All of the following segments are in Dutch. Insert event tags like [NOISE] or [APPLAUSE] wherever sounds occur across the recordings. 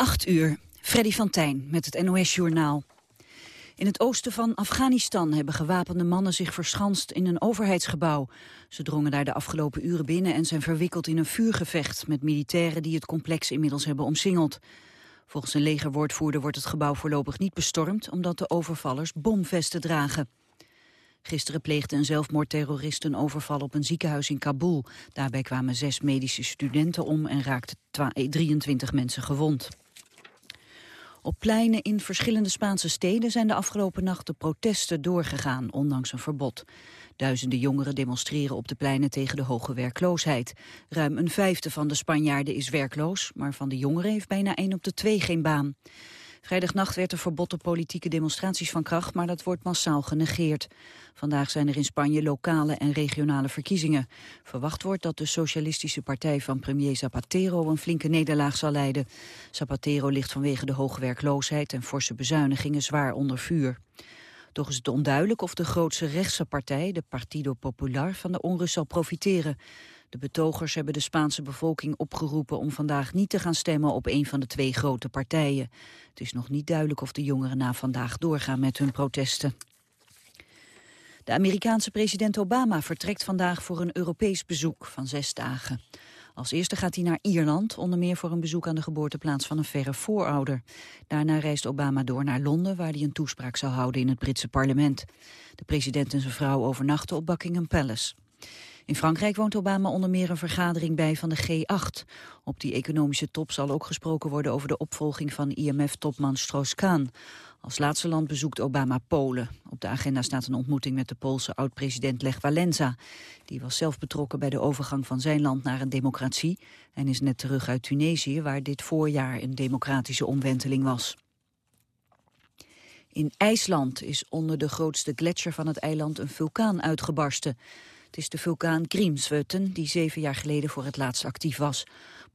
8 uur, Freddy van Tijn met het NOS-journaal. In het oosten van Afghanistan hebben gewapende mannen zich verschanst in een overheidsgebouw. Ze drongen daar de afgelopen uren binnen en zijn verwikkeld in een vuurgevecht met militairen die het complex inmiddels hebben omsingeld. Volgens een legerwoordvoerder wordt het gebouw voorlopig niet bestormd omdat de overvallers bomvesten dragen. Gisteren pleegde een zelfmoordterrorist een overval op een ziekenhuis in Kabul. Daarbij kwamen zes medische studenten om en raakten 23 mensen gewond. Op pleinen in verschillende Spaanse steden zijn de afgelopen nacht de protesten doorgegaan, ondanks een verbod. Duizenden jongeren demonstreren op de pleinen tegen de hoge werkloosheid. Ruim een vijfde van de Spanjaarden is werkloos, maar van de jongeren heeft bijna één op de twee geen baan. Vrijdagnacht werd er verbod op politieke demonstraties van kracht, maar dat wordt massaal genegeerd. Vandaag zijn er in Spanje lokale en regionale verkiezingen. Verwacht wordt dat de socialistische partij van premier Zapatero een flinke nederlaag zal leiden. Zapatero ligt vanwege de hoge werkloosheid en forse bezuinigingen zwaar onder vuur. Toch is het onduidelijk of de grootste rechtse partij, de Partido Popular, van de onrust zal profiteren. De betogers hebben de Spaanse bevolking opgeroepen om vandaag niet te gaan stemmen op een van de twee grote partijen. Het is nog niet duidelijk of de jongeren na vandaag doorgaan met hun protesten. De Amerikaanse president Obama vertrekt vandaag voor een Europees bezoek van zes dagen. Als eerste gaat hij naar Ierland, onder meer voor een bezoek aan de geboorteplaats van een verre voorouder. Daarna reist Obama door naar Londen, waar hij een toespraak zal houden in het Britse parlement. De president en zijn vrouw overnachten op Buckingham Palace. In Frankrijk woont Obama onder meer een vergadering bij van de G8. Op die economische top zal ook gesproken worden over de opvolging van IMF-topman Strauss-Kaan. Als laatste land bezoekt Obama Polen. Op de agenda staat een ontmoeting met de Poolse oud-president Lech Walenza. Die was zelf betrokken bij de overgang van zijn land naar een democratie... en is net terug uit Tunesië, waar dit voorjaar een democratische omwenteling was. In IJsland is onder de grootste gletsjer van het eiland een vulkaan uitgebarsten. Het is de vulkaan Grímsvötn die zeven jaar geleden voor het laatst actief was.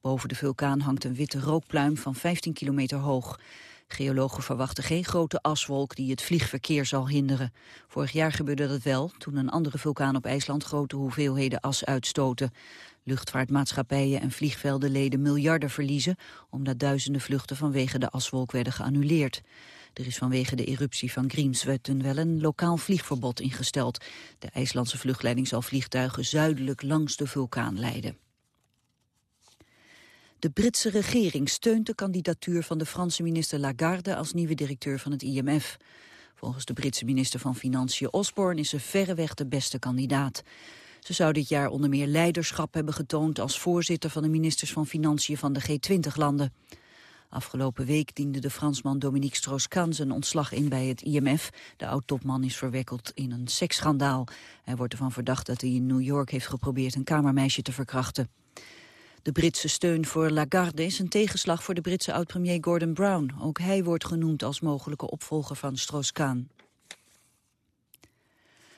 Boven de vulkaan hangt een witte rookpluim van 15 kilometer hoog. Geologen verwachten geen grote aswolk die het vliegverkeer zal hinderen. Vorig jaar gebeurde dat wel, toen een andere vulkaan op IJsland grote hoeveelheden as uitstoten. Luchtvaartmaatschappijen en vliegvelden leden miljarden verliezen, omdat duizenden vluchten vanwege de aswolk werden geannuleerd. Er is vanwege de eruptie van Grímsvötn wel een lokaal vliegverbod ingesteld. De IJslandse vluchtleiding zal vliegtuigen zuidelijk langs de vulkaan leiden. De Britse regering steunt de kandidatuur van de Franse minister Lagarde als nieuwe directeur van het IMF. Volgens de Britse minister van Financiën Osborne is ze verreweg de beste kandidaat. Ze zou dit jaar onder meer leiderschap hebben getoond als voorzitter van de ministers van Financiën van de G20-landen. Afgelopen week diende de Fransman Dominique Strauss-Kahn zijn ontslag in bij het IMF. De oud-topman is verwekkeld in een seksschandaal. Hij wordt ervan verdacht dat hij in New York heeft geprobeerd een kamermeisje te verkrachten. De Britse steun voor Lagarde is een tegenslag voor de Britse oud-premier Gordon Brown. Ook hij wordt genoemd als mogelijke opvolger van Strauss-Kahn.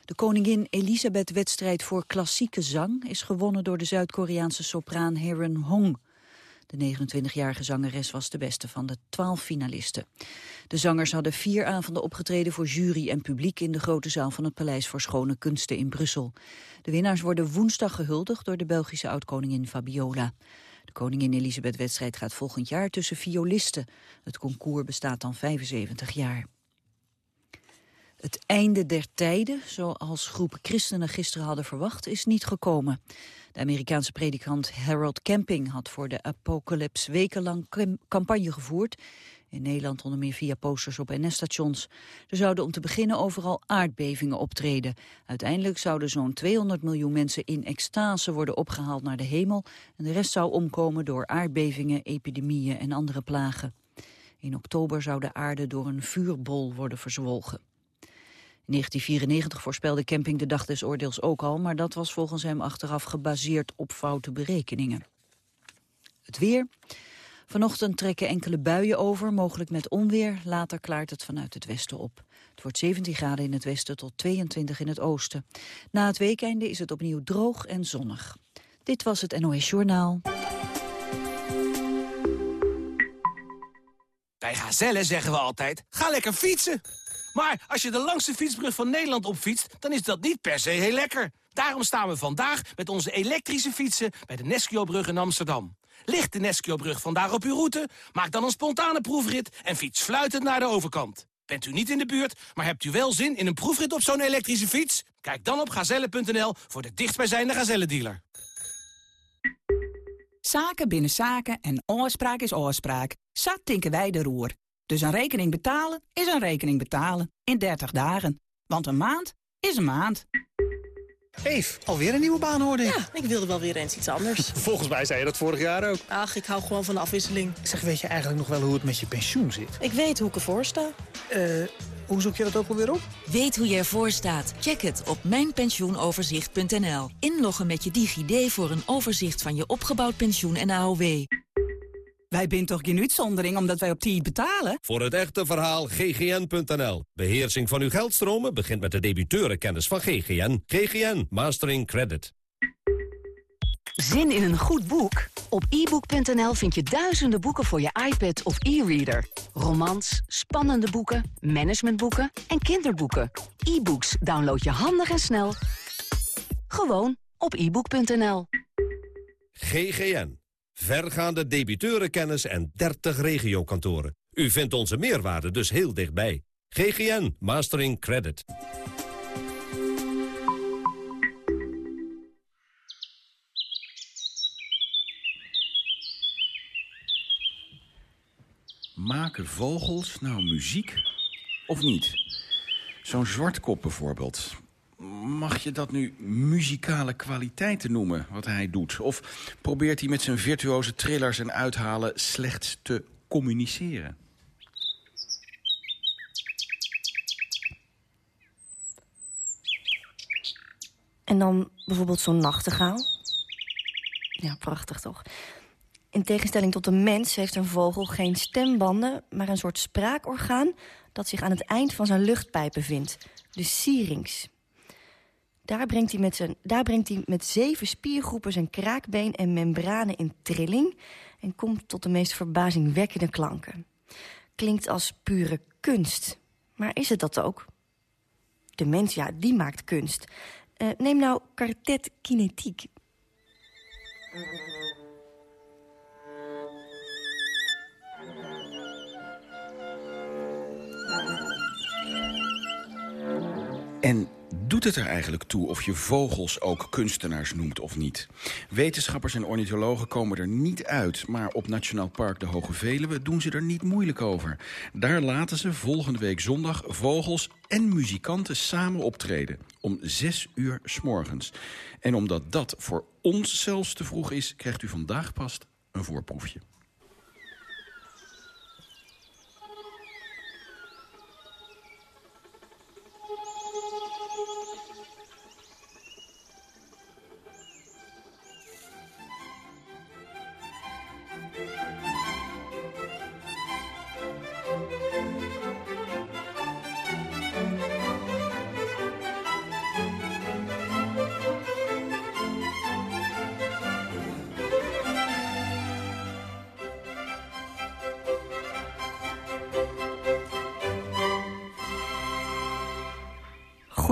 De koningin Elisabeth-wedstrijd voor klassieke zang is gewonnen door de Zuid-Koreaanse sopraan Heron Hong. De 29-jarige zangeres was de beste van de twaalf finalisten. De zangers hadden vier avonden opgetreden voor jury en publiek in de grote zaal van het Paleis voor Schone Kunsten in Brussel. De winnaars worden woensdag gehuldigd door de Belgische oud-koningin Fabiola. De koningin Elisabeth-wedstrijd gaat volgend jaar tussen violisten. Het concours bestaat dan 75 jaar. Het einde der tijden, zoals groepen christenen gisteren hadden verwacht, is niet gekomen. De Amerikaanse predikant Harold Camping had voor de Apocalypse wekenlang campagne gevoerd. In Nederland onder meer via posters op NS-stations. Er zouden om te beginnen overal aardbevingen optreden. Uiteindelijk zouden zo'n 200 miljoen mensen in extase worden opgehaald naar de hemel. En de rest zou omkomen door aardbevingen, epidemieën en andere plagen. In oktober zou de aarde door een vuurbol worden verzwolgen. In 1994 voorspelde Camping de dag des oordeels ook al, maar dat was volgens hem achteraf gebaseerd op foute berekeningen. Het weer. Vanochtend trekken enkele buien over, mogelijk met onweer. Later klaart het vanuit het westen op. Het wordt 17 graden in het westen tot 22 in het oosten. Na het weekende is het opnieuw droog en zonnig. Dit was het NOS Journaal. Bij Gazelle zeggen we altijd, ga lekker fietsen! Maar als je de langste fietsbrug van Nederland opfietst, dan is dat niet per se heel lekker. Daarom staan we vandaag met onze elektrische fietsen bij de Nesquio-brug in Amsterdam. Ligt de Nesquio-brug vandaag op uw route? Maak dan een spontane proefrit en fiets fluitend naar de overkant. Bent u niet in de buurt, maar hebt u wel zin in een proefrit op zo'n elektrische fiets? Kijk dan op gazelle.nl voor de dichtstbijzijnde Gazelle-dealer. Zaken binnen zaken en oorspraak is oorspraak. Zat tinken wij de roer. Dus een rekening betalen is een rekening betalen. In 30 dagen. Want een maand is een maand. Eef, alweer een nieuwe baan hoorde ik. Ja, ik wilde wel weer eens iets anders. [LAUGHS] Volgens mij zei je dat vorig jaar ook. Ach, ik hou gewoon van de afwisseling. Zeg, weet je eigenlijk nog wel hoe het met je pensioen zit? Ik weet hoe ik ervoor sta. Eh, hoe zoek je dat ook alweer op? Weet hoe je ervoor staat? Check het op mijnpensioenoverzicht.nl. Inloggen met je DigiD voor een overzicht van je opgebouwd pensioen en AOW. Wij zijn toch geen uitzondering omdat wij op tijd betalen? Voor het echte verhaal ggn.nl. Beheersing van uw geldstromen begint met de debiteurenkennis van GGN. GGN Mastering Credit. Zin in een goed boek? Op ebook.nl vind je duizenden boeken voor je iPad of e-reader. Romans, spannende boeken, managementboeken en kinderboeken. E-books download je handig en snel. Gewoon op ebook.nl. GGN. Vergaande debiteurenkennis en 30 regiokantoren. U vindt onze meerwaarde dus heel dichtbij. GGN Mastering Credit. Maken vogels nou muziek of niet? Zo'n zwartkop bijvoorbeeld. Mag je dat nu muzikale kwaliteiten noemen, wat hij doet? Of probeert hij met zijn virtuoze trillers en uithalen slechts te communiceren? En dan bijvoorbeeld zo'n nachtegaal. Ja, prachtig toch? In tegenstelling tot de mens heeft een vogel geen stembanden... maar een soort spraakorgaan dat zich aan het eind van zijn luchtpijp bevindt. De syrinx. Daar brengt, hij met zijn, daar brengt hij met zeven spiergroepen zijn kraakbeen en membranen in trilling... en komt tot de meest verbazingwekkende klanken. Klinkt als pure kunst. Maar is het dat ook? De mens, ja, die maakt kunst. Uh, neem nou Quartet Kinetiek. En doet het er eigenlijk toe of je vogels ook kunstenaars noemt of niet? Wetenschappers en ornithologen komen er niet uit... maar op Nationaal Park de Hoge Veluwe doen ze er niet moeilijk over. Daar laten ze volgende week zondag vogels en muzikanten samen optreden. Om zes uur s morgens. En omdat dat voor ons zelfs te vroeg is... krijgt u vandaag pas een voorproefje.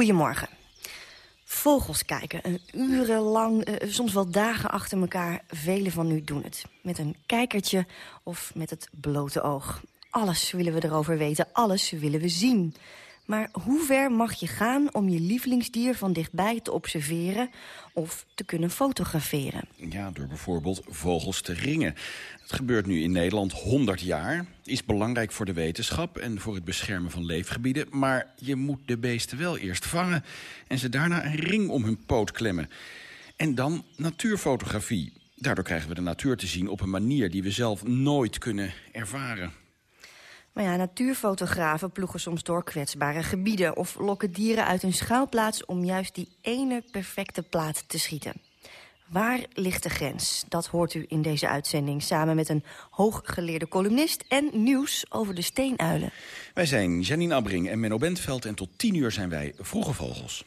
Goedemorgen. Vogels kijken, urenlang, uh, soms wel dagen achter elkaar. Velen van u doen het. Met een kijkertje of met het blote oog. Alles willen we erover weten, alles willen we zien. Maar hoe ver mag je gaan om je lievelingsdier van dichtbij te observeren... of te kunnen fotograferen? Ja, door bijvoorbeeld vogels te ringen. Het gebeurt nu in Nederland 100 jaar. Is belangrijk voor de wetenschap en voor het beschermen van leefgebieden. Maar je moet de beesten wel eerst vangen... en ze daarna een ring om hun poot klemmen. En dan natuurfotografie. Daardoor krijgen we de natuur te zien op een manier die we zelf nooit kunnen ervaren. Maar ja, natuurfotografen ploegen soms door kwetsbare gebieden... of lokken dieren uit hun schuilplaats om juist die ene perfecte plaat te schieten. Waar ligt de grens? Dat hoort u in deze uitzending... samen met een hooggeleerde columnist en nieuws over de steenuilen. Wij zijn Janine Abbring en Menno Bentveld... en tot tien uur zijn wij Vroege Vogels.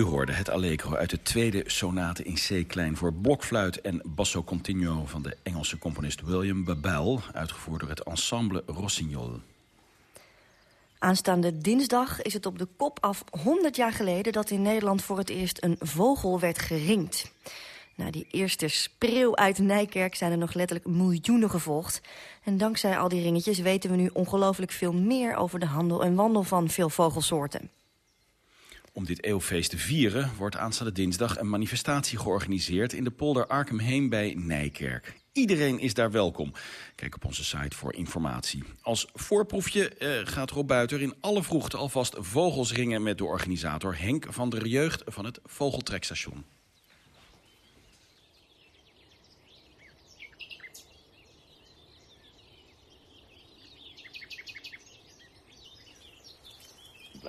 U hoorde het Allegro uit de tweede sonate in C-klein... voor blokfluit en basso continuo van de Engelse componist William Babel... uitgevoerd door het ensemble Rossignol. Aanstaande dinsdag is het op de kop af 100 jaar geleden... dat in Nederland voor het eerst een vogel werd geringd. Na die eerste spreeuw uit Nijkerk zijn er nog letterlijk miljoenen gevolgd. En dankzij al die ringetjes weten we nu ongelooflijk veel meer... over de handel en wandel van veel vogelsoorten. Om dit eeuwfeest te vieren wordt aanstaande dinsdag een manifestatie georganiseerd in de polder Arkemheem bij Nijkerk. Iedereen is daar welkom. Kijk op onze site voor informatie. Als voorproefje eh, gaat Rob Buiter in alle vroegte alvast vogels ringen met de organisator Henk van der Jeugd van het Vogeltrekstation.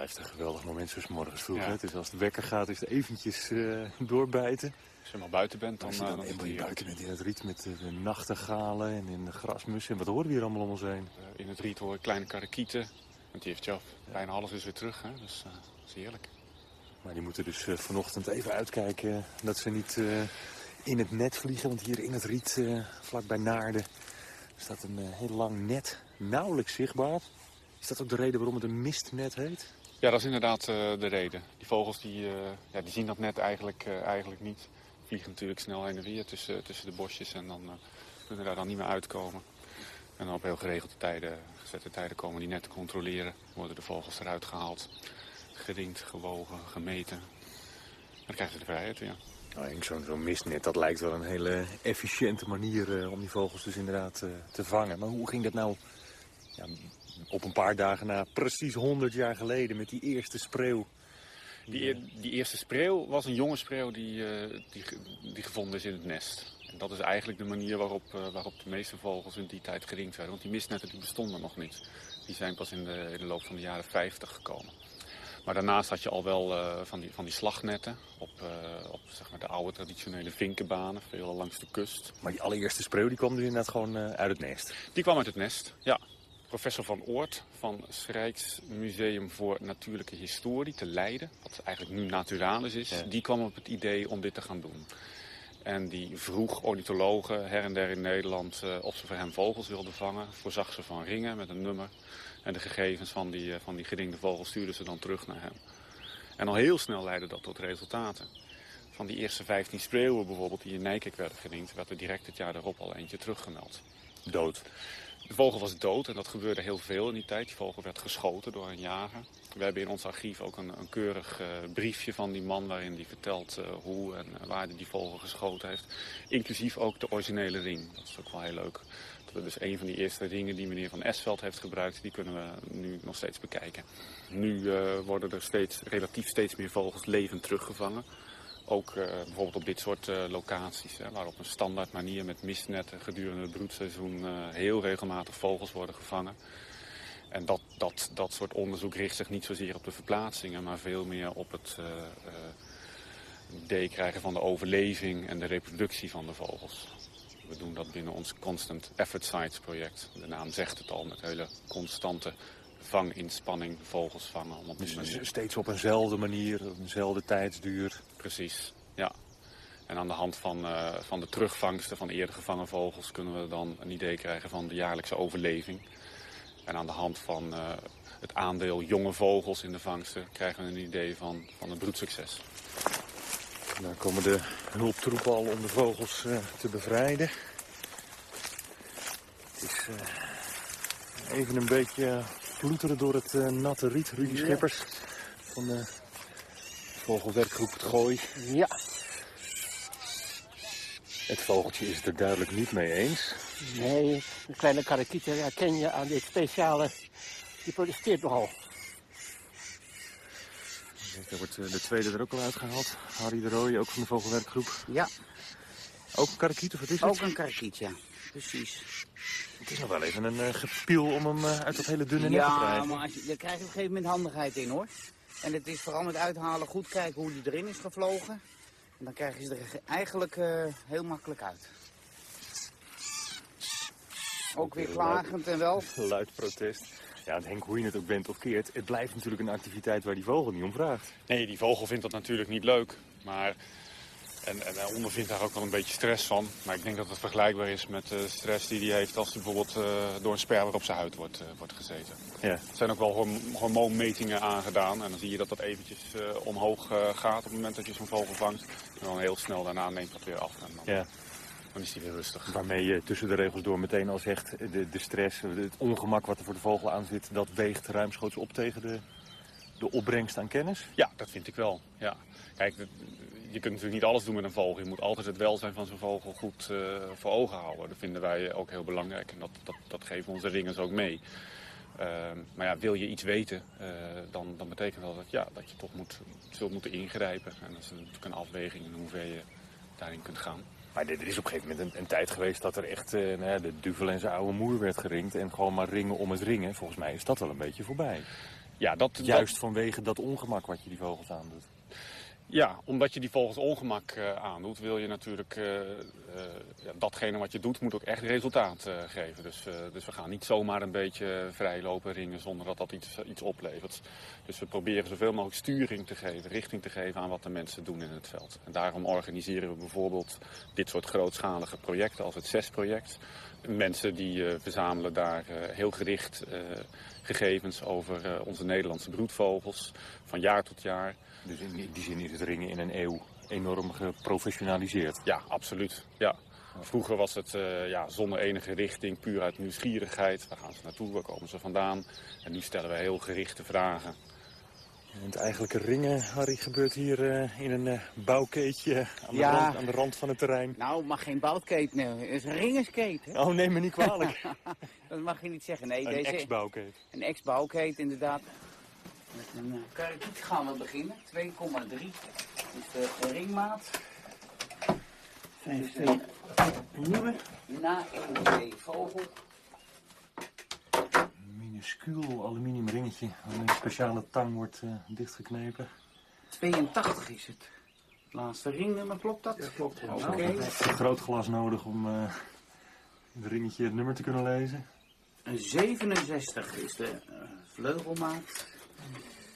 Blijft een geweldig moment zoals morgens vroeg. hè. Het is als het wekker gaat, is het eventjes eh, doorbijten. Als je maar buiten bent, dan, Als je eh, dan dan hier heerlijk. buiten bent in het riet met de, nachtegalen en in de grasmussen. En wat horen we hier allemaal om ons heen? Eh, in het riet hoor ik kleine karakieten. Want die heeft Jaf bijna alles is weer terug. Hè? Dus eh, dat is heerlijk. Maar die moeten dus eh, vanochtend even uitkijken dat ze niet eh, in het net vliegen. Want hier in het riet, eh vlakbij Naarden, staat een eh, heel lang net. Nauwelijks zichtbaar. Is dat ook de reden waarom het een mistnet heet? Ja, dat is inderdaad eh, de reden. Die vogels die, eh, ja, die zien dat net eigenlijk, eh, eigenlijk niet. Vliegen natuurlijk snel heen en weer tussen, tussen de bosjes. En dan kunnen daar dan niet meer uitkomen. En op heel geregelde tijden, gezette tijden komen die net te controleren. Worden de vogels eruit gehaald. Geringd, gewogen, gemeten. En dan krijgen ze de vrijheid weer. Nou, zo'n zo'n mistnet, dat lijkt wel een hele efficiënte manier om die vogels dus inderdaad te vangen. Maar hoe ging dat nou ja, op een paar dagen na, precies 100 jaar geleden, met die eerste spreeuw? Die, die eerste spreeuw was een jonge spreeuw die, eh, die, die gevonden is in het nest. En dat is eigenlijk de manier waarop, eh, waarop de meeste vogels in die tijd geringd werden. Want die mistnetten die bestonden nog niet. Die zijn pas in de, in de loop van de jaren 50 gekomen. Maar daarnaast had je al wel eh, van, die, van die slagnetten op, op zeg maar, de oude traditionele vinkenbanen, veel langs de kust. Maar die allereerste spreeuw die kwam dus inderdaad gewoon uit het nest. Die kwam uit het nest, ja. Professor Van Oort van het Rijksmuseum voor Natuurlijke Historie te Leiden, wat eigenlijk nu Naturalis is, Ja. die kwam op het idee om dit te gaan doen. En die vroeg ornithologen her en der in Nederland eh, of ze voor hem vogels wilden vangen. Voorzag ze van ringen met een nummer. En de gegevens van die, eh, van die geringde vogels stuurden ze dan terug naar hem. En al heel snel leidde dat tot resultaten. Van die eerste 15 spreeuwen bijvoorbeeld die in Nijkerk werden geringd... werd er direct het jaar daarop al eentje teruggemeld. Dood. De vogel was dood en dat gebeurde heel veel in die tijd. Die vogel werd geschoten door een jager. We hebben in ons archief ook een, een keurig eh, briefje van die man... waarin hij vertelt eh, hoe en eh, waar hij die vogel geschoten heeft. Inclusief ook de originele ring. Dat is ook wel heel leuk. Dat is dus een van die eerste ringen die meneer Van Esveld heeft gebruikt. Die kunnen we nu nog steeds bekijken. Nu worden er steeds, relatief steeds meer vogels levend teruggevangen. Ook eh, bijvoorbeeld op dit soort eh, locaties, hè, waar op een standaard manier met mistnetten gedurende het broedseizoen eh, heel regelmatig vogels worden gevangen. En dat, dat, dat soort onderzoek richt zich niet zozeer op de verplaatsingen, maar veel meer op het idee krijgen van de overleving en de reproductie van de vogels. We doen dat binnen ons Constant Effort Sites project. De naam zegt het al, met hele constante vanginspanning vogels vangen. Om op die Dus manier- steeds op eenzelfde manier, op eenzelfde tijdsduur. Precies, ja. En aan de hand van, eh, van de terugvangsten van eerder gevangen vogels... kunnen we dan een idee krijgen van de jaarlijkse overleving. En aan de hand van eh, het aandeel jonge vogels in de vangsten... krijgen we een idee van, van het broedsucces. Daar komen de hulptroepen al om de vogels eh, te bevrijden. Het is even een beetje ploeteren door het eh, natte riet. Rudy Ja. Schippers van de vogelwerkgroep Het Gooi. Ja. Het vogeltje is het er duidelijk niet mee eens. Nee, een kleine karakieter herken je aan dit speciale. Die protesteert nogal. Daar wordt eh, de tweede er ook al uitgehaald. Harry de Rooij, ook van de vogelwerkgroep. Ja. Ook een karakiet of wat is het? Ook een karakiet, ja. Precies. Het is nog wel even een eh, gepiel om hem eh, uit dat hele dunne net te Ja, krijgen. maar als je, daar krijg je op een gegeven moment handigheid in hoor. En het is vooral met uithalen goed kijken hoe die erin is gevlogen. En dan krijg je ze er ge- eigenlijk eh, heel makkelijk uit. Ook weer klagend en wel. Luid protest. Ja, en Henk, hoe je het ook bent of keert, het blijft natuurlijk een activiteit waar die vogel niet om vraagt. Nee, die vogel vindt dat natuurlijk niet leuk. Maar, en, en hij ondervindt daar ook wel een beetje stress van. Maar ik denk dat het vergelijkbaar is met de stress die hij heeft als hij bijvoorbeeld eh, door een sperwer op zijn huid wordt, eh, wordt gezeten. Ja. Er zijn ook wel horm- hormoonmetingen aangedaan. En dan zie je dat dat eventjes eh, omhoog eh, gaat op het moment dat je zo'n vogel vangt. En dan heel snel daarna neemt dat weer af. En dan, Ja. dan is hij weer rustig. Waarmee je tussen de regels door meteen al zegt, de, de stress, het ongemak wat er voor de vogel aan zit, dat weegt ruimschoots op tegen de, de opbrengst aan kennis? Ja, dat vind ik wel. Ja. Kijk, je kunt natuurlijk niet alles doen met een vogel. Je moet altijd het welzijn van zo'n vogel goed eh, voor ogen houden. Dat vinden wij ook heel belangrijk en dat, dat, dat geven onze ringers ook mee. Ehm, maar ja, wil je iets weten, eh, dan, dan betekent dat dat, ja, dat je toch moet, zult moeten ingrijpen. En dat is natuurlijk een afweging in hoever je daarin kunt gaan. Maar er is op een gegeven moment een, een tijd geweest dat er echt eh, nou ja, de duvel en zijn oude moer werd geringd. En gewoon maar ringen om het ringen. Volgens mij is dat wel een beetje voorbij. Ja, dat, Juist vanwege dat ongemak wat je die vogels aandoet. Ja, omdat je die vogels ongemak eh, aandoet, wil je natuurlijk eh, eh, ja, datgene wat je doet, moet ook echt resultaat geven. Dus, dus we gaan niet zomaar een beetje vrij lopen ringen zonder dat dat iets, iets oplevert. Dus we proberen zoveel mogelijk sturing te geven, richting te geven aan wat de mensen doen in het veld. En daarom organiseren we bijvoorbeeld dit soort grootschalige projecten als het CES-project. Mensen die verzamelen daar heel gericht gegevens over onze Nederlandse broedvogels van jaar tot jaar. Dus in die zin is het ringen in een eeuw enorm geprofessionaliseerd. Ja, absoluut. Ja. Vroeger was het eh, ja, zonder enige richting, puur uit nieuwsgierigheid. Waar gaan ze naartoe, waar komen ze vandaan? En nu stellen we heel gerichte vragen. En het eigenlijke ringen, Harry, gebeurt hier eh, in een eh, bouwkeetje aan de, Ja. rand, aan de rand van het terrein. Nou, mag geen bouwkeet, nee. Het is een ringerskeet. Hè? Oh, neem me niet kwalijk. [LAUGHS] dat mag je niet zeggen. Nee, een deze, ex-bouwkeet. Een ex-bouwkeet, inderdaad. Met een uh, karakiet gaan we beginnen. 2,3 is de, ringmaat. 5 een nieuwe. Na 1 vogel. Een minuscuul aluminium ringetje een speciale tang wordt eh, dichtgeknepen. 82 is het. Laatste ringnummer, klopt dat? Ja, klopt. Oké. Een groot glas nodig om eh, het ringetje het nummer te kunnen lezen. Een 67 is de uh, vleugelmaat.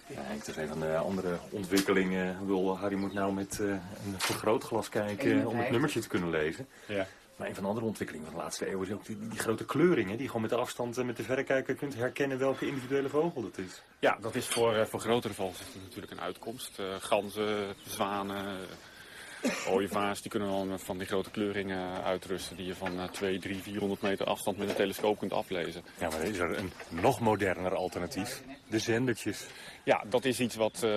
Kijk, dat is een van de andere ontwikkelingen. Ik bedoel, Harry moet nou met eh, een vergrootglas kijken om het 51. nummertje te kunnen lezen. Ja. Maar een van de andere ontwikkelingen van de laatste eeuw is ook die, die grote kleuringen. Die je gewoon met de afstand en met de verrekijker kunt herkennen welke individuele vogel dat is. Ja, dat is voor, eh, voor grotere vogels natuurlijk een uitkomst. Eh, ganzen, zwanen, ooievaars, die kunnen dan van die grote kleuringen uitrusten... die je van eh 2, 3, 400 meter afstand met een telescoop kunt aflezen. Ja, maar is er een nog moderner alternatief. De zendertjes. Ja, dat is iets wat eh,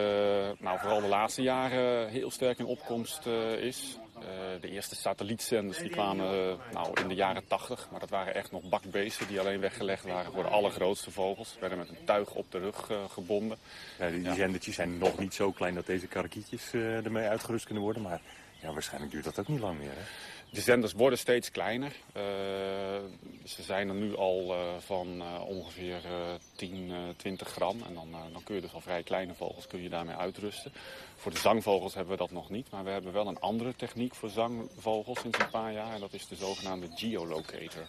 nou, vooral de laatste jaren heel sterk in opkomst eh, is. Eh, de eerste satellietzenders die kwamen eh, nou, in de jaren 80, maar dat waren echt nog bakbeesten die alleen weggelegd waren voor de allergrootste vogels. Werden met een tuig op de rug eh, gebonden. Ja, die, die zendertjes zijn nog niet zo klein dat deze karakietjes ermee uitgerust kunnen worden. Maar ja, waarschijnlijk duurt dat ook niet lang meer. Hè? De zenders worden steeds kleiner. Eh, ze zijn er nu al eh, van eh, ongeveer eh 10, eh, 20 gram. En dan, dan kun je dus al vrij kleine vogels kun je daarmee uitrusten. Voor de zangvogels hebben we dat nog niet. Maar we hebben wel een andere techniek voor zangvogels sinds een paar jaar. En dat is de zogenaamde geolocator.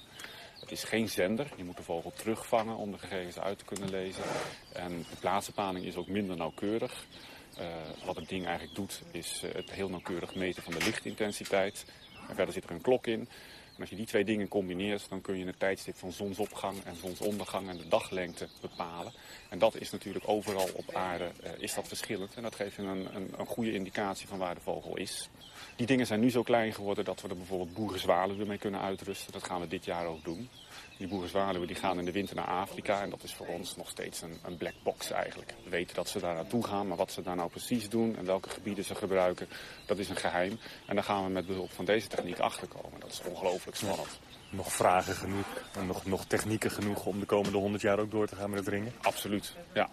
Het is geen zender. Je moet de vogel terugvangen om de gegevens uit te kunnen lezen. En de plaatsbepaling is ook minder nauwkeurig. Wat het ding eigenlijk doet, is het heel nauwkeurig meten van de lichtintensiteit. En verder zit er een klok in. En als je die twee dingen combineert, dan kun je het tijdstip van zonsopgang en zonsondergang en de daglengte bepalen. En dat is natuurlijk overal op aarde eh, is dat verschillend. En dat geeft een, een, een goede indicatie van waar de vogel is. Die dingen zijn nu zo klein geworden dat we er bijvoorbeeld boerenzwaluwen mee kunnen uitrusten. Dat gaan we dit jaar ook doen. Die boerenzwaluwen die gaan in de winter naar Afrika en dat is voor ons nog steeds een, een black box eigenlijk. We weten dat ze daar naartoe gaan, maar wat ze daar nou precies doen en welke gebieden ze gebruiken, dat is een geheim. En daar gaan we met behulp van deze techniek achterkomen. Dat is ongelooflijk spannend. Nog vragen genoeg en nog, nog technieken genoeg om de komende 100 jaar ook door te gaan met het ringen? Absoluut, ja.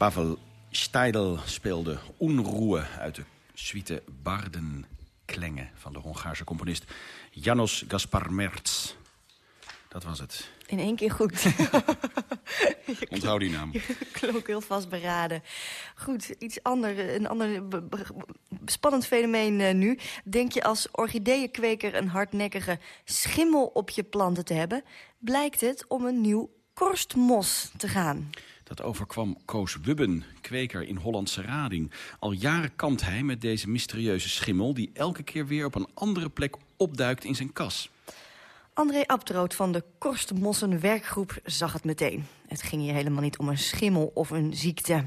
Pavel Steidl speelde Unruhe uit de suite Bardenklänge van de Hongaarse componist Janos Gaspar Merz. Dat was het. In één keer goed. [LAUGHS] Onthoud die naam. [LAUGHS] Je klonk heel vastberaden. Goed, iets ander, een ander spannend fenomeen eh, nu. Denk je als orchideeënkweker een hardnekkige schimmel op je planten te hebben... blijkt het om een nieuw korstmos te gaan. Dat overkwam Koos Wubben, kweker in Hollandse Rading. Al jaren kampt hij met deze mysterieuze schimmel... die elke keer weer op een andere plek opduikt in zijn kas. André Abtroot van de Korstmossen werkgroep zag het meteen. Het ging hier helemaal niet om een schimmel of een ziekte.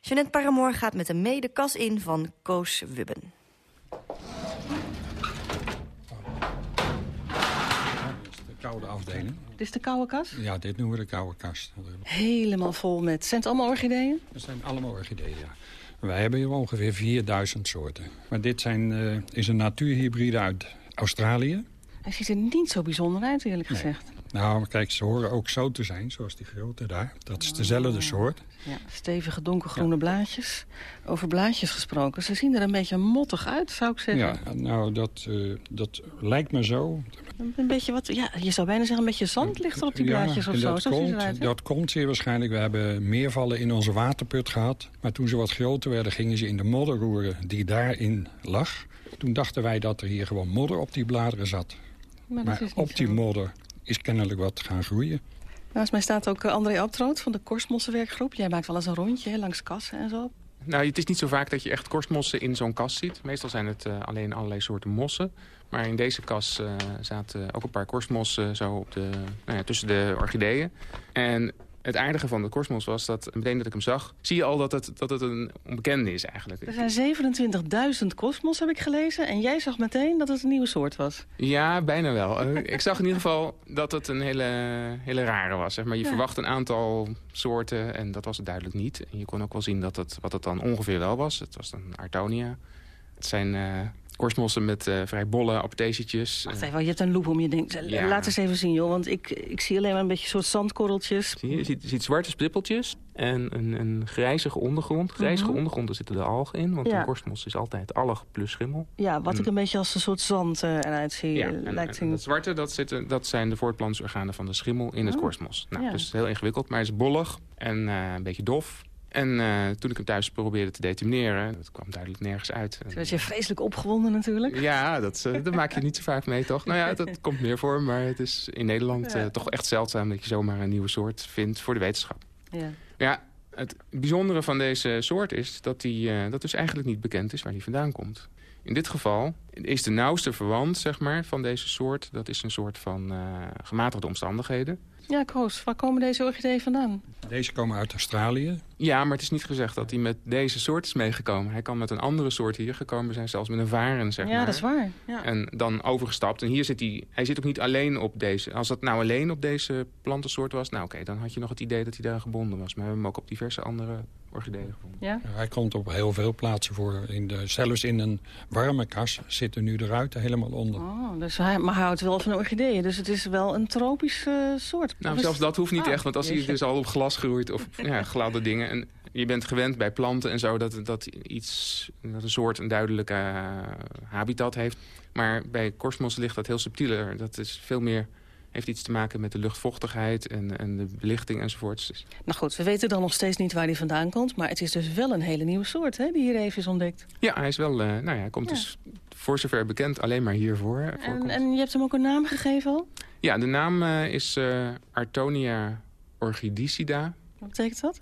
Jeanette Paramoor gaat met hem mee de kas in van Koos Wubben. De koude afdeling. Dit is de koude kas? Ja, dit noemen we de koude kast. Helemaal vol met... Zijn het allemaal orchideeën? Dat zijn allemaal orchideeën, ja. Wij hebben hier ongeveer 4000 soorten. Maar dit zijn, eh, is een natuurhybride uit Australië. Hij ziet er niet zo bijzonder uit, eerlijk Nee. gezegd. Nou, kijk, ze horen ook zo te zijn, zoals die grote daar. Dat is dezelfde soort. Ja, stevige donkergroene blaadjes. Over blaadjes gesproken. Ze zien er een beetje mottig uit, zou ik zeggen. Ja, nou, dat, eh, dat lijkt me zo. Een beetje wat, ja, je zou bijna zeggen een beetje zand ligt er op die blaadjes Ja, of zo. dat, Zo komt, dat komt zeer waarschijnlijk. We hebben meervallen in onze waterput gehad. Maar toen ze wat groter werden, gingen ze in de modder roeren die daarin lag. Toen dachten wij dat er hier gewoon modder op die bladeren zat. Maar Maar, dat is niet op die zo. modder is kennelijk wat gaan groeien. Naast mij staat ook eh, André Abtroot van de Korstmossenwerkgroep. Jij maakt wel eens een rondje hè, langs kassen en zo. Nou, het is niet zo vaak dat je echt korstmossen in zo'n kas ziet. Meestal zijn het eh, alleen allerlei soorten mossen. Maar in deze kas eh, zaten ook een paar korstmossen zo op de, nou ja, tussen de orchideeën. En het aardige van de korstmos was dat meteen dat ik hem zag... zie je al dat het, dat het een onbekende is eigenlijk. Er zijn 27.000 kosmos, heb ik gelezen. En jij zag meteen dat het een nieuwe soort was. Ja, bijna wel. Eh, ik zag in ieder geval dat het een hele, hele rare was. Zeg maar je Ja. verwacht een aantal soorten en dat was het duidelijk niet. En je kon ook wel zien dat het, wat het dan ongeveer wel was. Het was een Artonia. Het zijn eh korstmossen met eh, vrij bolle apethesietjes. Wacht even, je hebt een loep om je denkt. Ja. Laat eens even zien, joh. Want ik, ik zie alleen maar een beetje soort zandkorreltjes. Zie je, je ziet, je ziet zwarte sprippeltjes en een, een grijzige ondergrond. Grijzige Mhm. ondergrond, daar zitten de algen in. Want Ja. een korstmos is altijd alg plus schimmel. Ja, wat En- ik een beetje als een soort zand eh, eruit zie. Ja, eh, en, lijkt en dat zwarte, dat, zitten, dat zijn de voortplantingsorganen van de schimmel in het Oh, korstmos. Nou, ja. Dus heel ingewikkeld, maar hij is bollig en eh, een beetje dof. En eh, toen ik hem thuis probeerde te determineren, dat kwam duidelijk nergens uit. Toen was je vreselijk opgewonden natuurlijk. Ja, dat, eh, dat maak je niet zo vaak mee, toch? Nou ja, dat komt meer voor, maar het is in Nederland Ja. eh, toch echt zeldzaam... dat je zomaar een nieuwe soort vindt voor de wetenschap. Ja. Ja, het bijzondere van deze soort is dat, die, eh, dat dus eigenlijk niet bekend is waar die vandaan komt. In dit geval is de nauwste verwant zeg maar, van deze soort... dat is een soort van eh, gematigde omstandigheden. Ja, Koos, waar komen deze orchideeën vandaan? Deze komen uit Australië. Ja, maar het is niet gezegd dat hij met deze soort is meegekomen. Hij kan met een andere soort hier gekomen zijn, zelfs met een varen, zeg ja, maar. dat is waar. Ja. En dan overgestapt. En hier zit hij... Hij zit ook niet alleen op deze... Als dat nou alleen op deze plantensoort was... Nou oké, dan had je nog het idee dat hij daar gebonden was. Maar we hebben hem ook op diverse andere orchideeën gevonden. Ja? Hij komt op heel veel plaatsen voor. In de, zelfs in een warme kas zitten nu de ruiten helemaal onder. Oh, dus hij, maar hij houdt wel van orchideeën. Dus het is wel een tropische soort. Nou, zelfs dat hoeft niet Ah, echt. Want als hij dus al op glas groeit of ja, gladde dingen... En je bent gewend bij planten en zo dat, dat, iets, dat een soort een duidelijke eh, habitat heeft. Maar bij korstmos ligt dat heel subtieler. Dat is veel meer, heeft iets te maken met de luchtvochtigheid en, en de belichting enzovoorts. Dus Nou goed, we weten dan nog steeds niet waar die vandaan komt. Maar het is dus wel een hele nieuwe soort hè, die hier even is ontdekt. Ja, hij is wel, eh, nou ja, hij komt Ja. dus voor zover bekend alleen maar hiervoor. En, voorkomt. en je hebt hem ook een naam gegeven al? Ja, de naam eh, is eh, Artonia orchidicida. Wat betekent dat?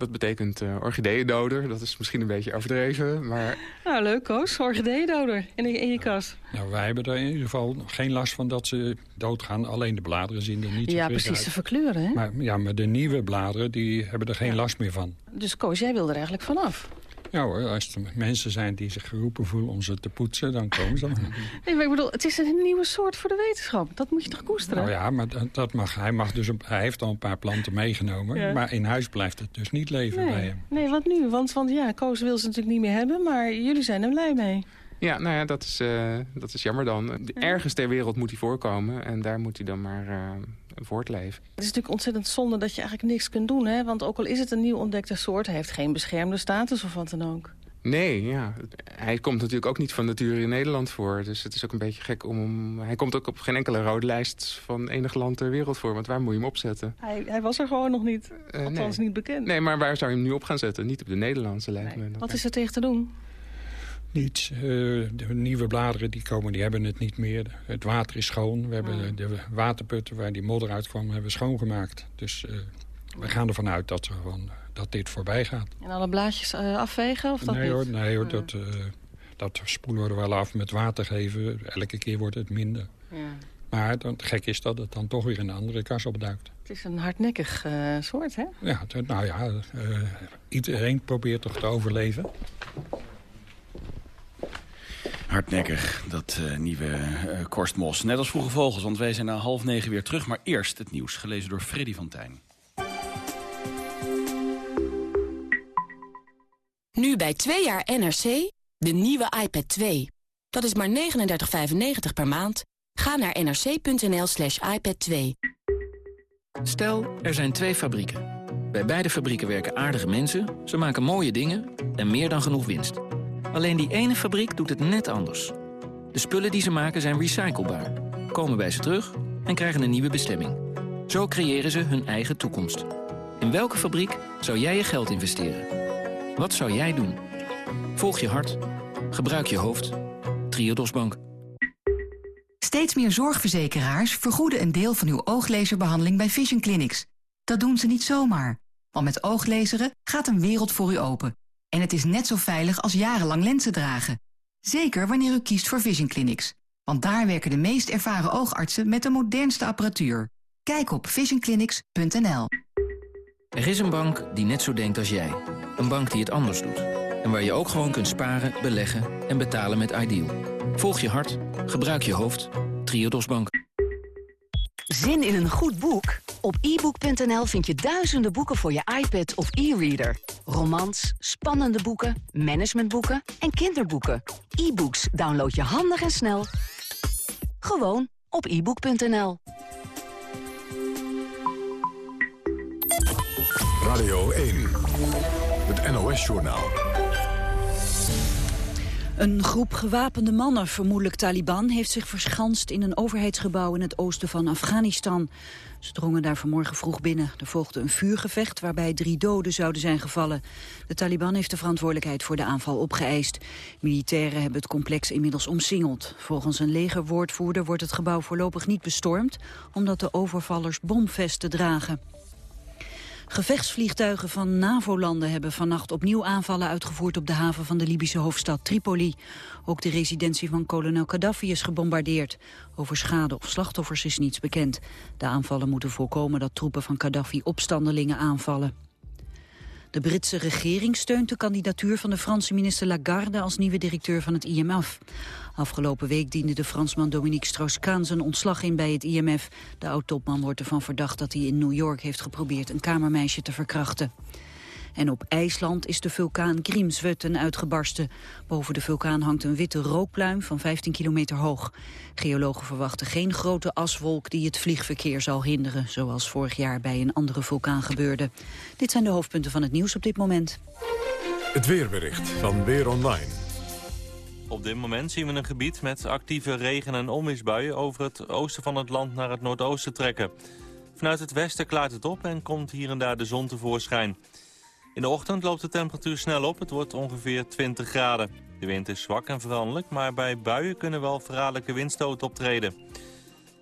Dat betekent eh orchideeëndoder. Dat is misschien een beetje overdreven, maar [LAUGHS] Nou, leuk Koos. Orchideeëndoder in, in je kas. Nou, wij hebben er in ieder geval geen last van dat ze doodgaan. Alleen de bladeren zien er niet zo Ja, precies uit. te verkleuren hè? Maar, ja, maar de nieuwe bladeren die hebben er geen last meer van. Dus Koos, jij wil er eigenlijk vanaf. Ja hoor, als er mensen zijn die zich geroepen voelen om ze te poetsen, dan komen ze. [LAUGHS] Nee, maar ik bedoel, het is een nieuwe soort voor de wetenschap. Dat moet je toch koesteren? Nou ja, maar dat- dat mag, hij, mag dus hij heeft al een paar planten meegenomen. Ja. Maar in huis blijft het dus niet leven bij hem. nee, wat nu? Want, want ja, Koos wil ze natuurlijk niet meer hebben, maar jullie zijn er blij mee. ja, nou ja, dat is, eh, dat is jammer dan. Ergens ter wereld moet hij voorkomen en daar moet hij dan maar eh, voortleven. Het is natuurlijk ontzettend zonde dat je eigenlijk niks kunt doen. Hè? Want ook al is het een nieuw ontdekte soort... hij heeft geen beschermde status of wat dan ook. Nee, ja. Hij komt natuurlijk ook niet van nature in Nederland voor. Dus het is ook een beetje gek om hem... Hij komt ook op geen enkele rode lijst van enig land ter wereld voor. Want waar moet je hem opzetten? Hij, hij was er gewoon nog niet. Uh, Althans nee. niet bekend. Nee, maar waar zou je hem nu op gaan zetten? Niet op de Nederlandse lijst. Nee. Wat is er tegen te doen? Niets. Uh, de nieuwe bladeren die komen, die hebben het niet meer. Het water is schoon. We hebben Hmm. de waterputten waar die modder uitkwam, hebben we schoongemaakt. Dus uh, we gaan ervan uit dat, er gewoon, dat dit voorbij gaat. En alle blaadjes uh, afvegen? Of dat nee niet? hoor, nee, hoor dat, uh, dat spoelen we er wel af met water geven. Elke keer wordt het minder. Ja. Maar dan, gek is dat het dan toch weer een andere kas opduikt. Het is een hardnekkig soort, hè? Ja, nou ja, iedereen probeert toch te overleven. Hardnekkig, dat uh, nieuwe uh, korstmos. Net als Vroege Vogels, want wij zijn na half negen weer terug. Maar eerst het nieuws, gelezen door Freddy van Tijn. Nu bij twee jaar NRC, de nieuwe iPad 2. Dat is maar 39,95 per maand. Ga naar nrc.nl slash iPad 2. Stel, er zijn twee fabrieken. Bij beide fabrieken werken aardige mensen, ze maken mooie dingen en meer dan genoeg winst. Alleen die ene fabriek doet het net anders. De spullen die ze maken zijn recyclebaar, komen bij ze terug en krijgen een nieuwe bestemming. Zo creëren ze hun eigen toekomst. In welke fabriek zou jij je geld investeren? Wat zou jij doen? Volg je hart. Gebruik je hoofd. Triodos Bank. Steeds meer zorgverzekeraars vergoeden een deel van uw ooglezerbehandeling bij Vision Clinics. Dat doen ze niet zomaar. Want met ooglezeren gaat een wereld voor u open. En het is net zo veilig als jarenlang lenzen dragen. Zeker wanneer u kiest voor Vision Clinics. Want daar werken de meest ervaren oogartsen met de modernste apparatuur. Kijk op visionclinics.nl. Er is een bank die net zo denkt als jij. Een bank die het anders doet. En waar je ook gewoon kunt sparen, beleggen en betalen met Ideal. Volg je hart, gebruik je hoofd. Triodos Bank. Zin in een goed boek? Op ebook.nl vind je duizenden boeken voor je iPad of e-reader. Romans, spannende boeken, managementboeken en kinderboeken. E-books download je handig en snel. Gewoon op ebook.nl. Radio 1, het NOS-journaal. Een groep gewapende mannen, vermoedelijk Taliban, heeft zich verschanst in een overheidsgebouw in het oosten van Afghanistan. Ze drongen daar vanmorgen vroeg binnen. Er volgde een vuurgevecht waarbij drie doden zouden zijn gevallen. De Taliban heeft de verantwoordelijkheid voor de aanval opgeëist. Militairen hebben het complex inmiddels omsingeld. Volgens een legerwoordvoerder wordt het gebouw voorlopig niet bestormd... omdat de overvallers bomvesten dragen. Gevechtsvliegtuigen van NAVO-landen hebben vannacht opnieuw aanvallen uitgevoerd op de haven van de Libische hoofdstad Tripoli. Ook de residentie van kolonel Gaddafi is gebombardeerd. Over schade of slachtoffers is niets bekend. De aanvallen moeten voorkomen dat troepen van Gaddafi opstandelingen aanvallen. De Britse regering steunt de kandidatuur van de Franse minister Lagarde als nieuwe directeur van het IMF. Afgelopen week diende de Fransman Dominique Strauss-Kaan zijn ontslag in bij het IMF. De oud-topman wordt ervan verdacht dat hij in New York heeft geprobeerd een kamermeisje te verkrachten. En op IJsland is de vulkaan Grímsvötn uitgebarsten. Boven de vulkaan hangt een witte rookpluim van 15 kilometer hoog. Geologen verwachten geen grote aswolk die het vliegverkeer zal hinderen... zoals vorig jaar bij een andere vulkaan gebeurde. Dit zijn de hoofdpunten van het nieuws op dit moment. Het weerbericht van Weer Online. Op dit moment zien we een gebied met actieve regen- en onweersbuien... over het oosten van het land naar het noordoosten trekken. Vanuit het westen klaart het op en komt hier en daar de zon tevoorschijn. In de ochtend loopt de temperatuur snel op. Het wordt ongeveer 20 graden. De wind is zwak en veranderlijk, maar bij buien kunnen wel verraderlijke windstoten optreden.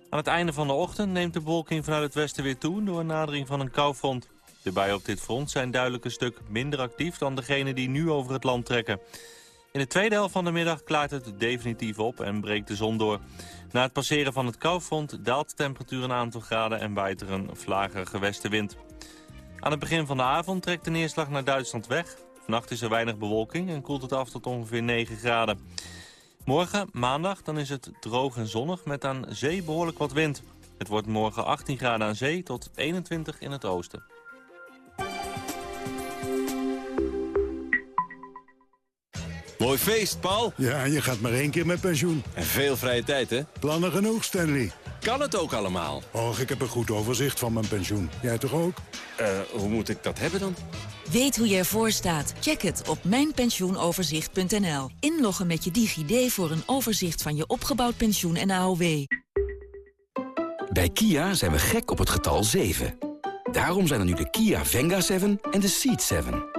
Aan het einde van de ochtend neemt de bewolking vanuit het westen weer toe... door een nadering van een koufront. De buien op dit front zijn duidelijk een stuk minder actief... dan degene die nu over het land trekken. In de tweede helft van de middag klaart het definitief op en breekt de zon door. Na het passeren van het koufront daalt de temperatuur een aantal graden... en waait er een vlagerige westenwind. Aan het begin van de avond trekt de neerslag naar Duitsland weg. Vannacht is er weinig bewolking en koelt het af tot ongeveer 9 graden. Morgen, maandag, dan is het droog en zonnig met aan zee behoorlijk wat wind. Het wordt morgen 18 graden aan zee tot 21 in het oosten. Mooi feest, Paul. Ja, je gaat maar één keer met pensioen. En veel vrije tijd, hè? Plannen genoeg, Stanley. kan het ook allemaal? Och, ik heb een goed overzicht van mijn pensioen. Jij toch ook? Eh, hoe moet ik dat hebben dan? Weet hoe je ervoor staat? Check het op mijnpensioenoverzicht.nl. Inloggen met je DigiD voor een overzicht van je opgebouwd pensioen en AOW. Bij Kia zijn we gek op het getal 7. Daarom zijn er nu de Kia Venga 7 en de Seat 7.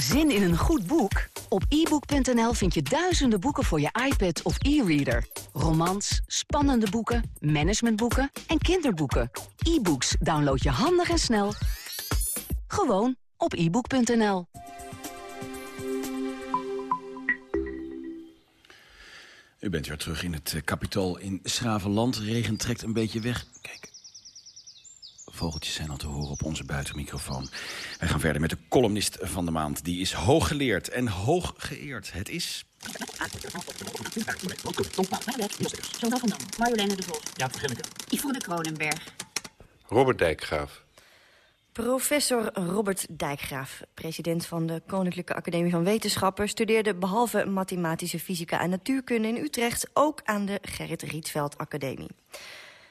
Zin in een goed boek? Op ebook.nl vind je duizenden boeken voor je iPad of e-reader. Romans, spannende boeken, managementboeken en kinderboeken. E-books download je handig en snel. Gewoon op ebook.nl. U bent weer terug in het eh, kapitool in Schravenland. Regen trekt een beetje weg. Kijk, vogeltjes zijn al te horen op onze buitenmicrofoon. Wij gaan verder met de columnist van de maand. Die is hooggeleerd en hoog geëerd. Het is... Zowel van Dam, Marjoleine de Vos. Ja, Gilleke. Ivo de Kronenberg. Robert Dijkgraaf. Professor Robert Dijkgraaf, president van de Koninklijke Academie van Wetenschappen... studeerde behalve mathematische fysica en natuurkunde in Utrecht... ook aan de Gerrit Rietveld Academie.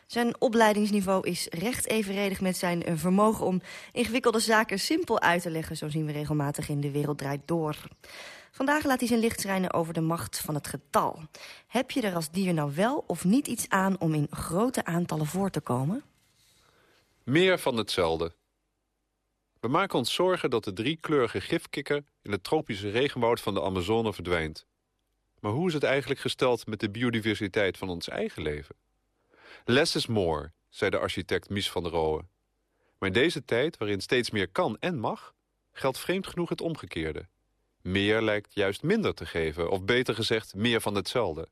Zijn opleidingsniveau is recht evenredig met zijn vermogen om ingewikkelde zaken simpel uit te leggen. Zo zien we regelmatig in De Wereld Draait Door. Vandaag laat hij zijn licht schijnen over de macht van het getal. Heb je er als dier nou wel of niet iets aan om in grote aantallen voor te komen? Meer van hetzelfde. We maken ons zorgen dat de driekleurige gifkikker... in het tropische regenwoud van de Amazone verdwijnt. Maar hoe is het eigenlijk gesteld met de biodiversiteit van ons eigen leven? Less is more, zei de architect Mies van der Rohe. Maar in deze tijd, waarin steeds meer kan en mag... geldt vreemd genoeg het omgekeerde. Meer lijkt juist minder te geven, of beter gezegd, meer van hetzelfde.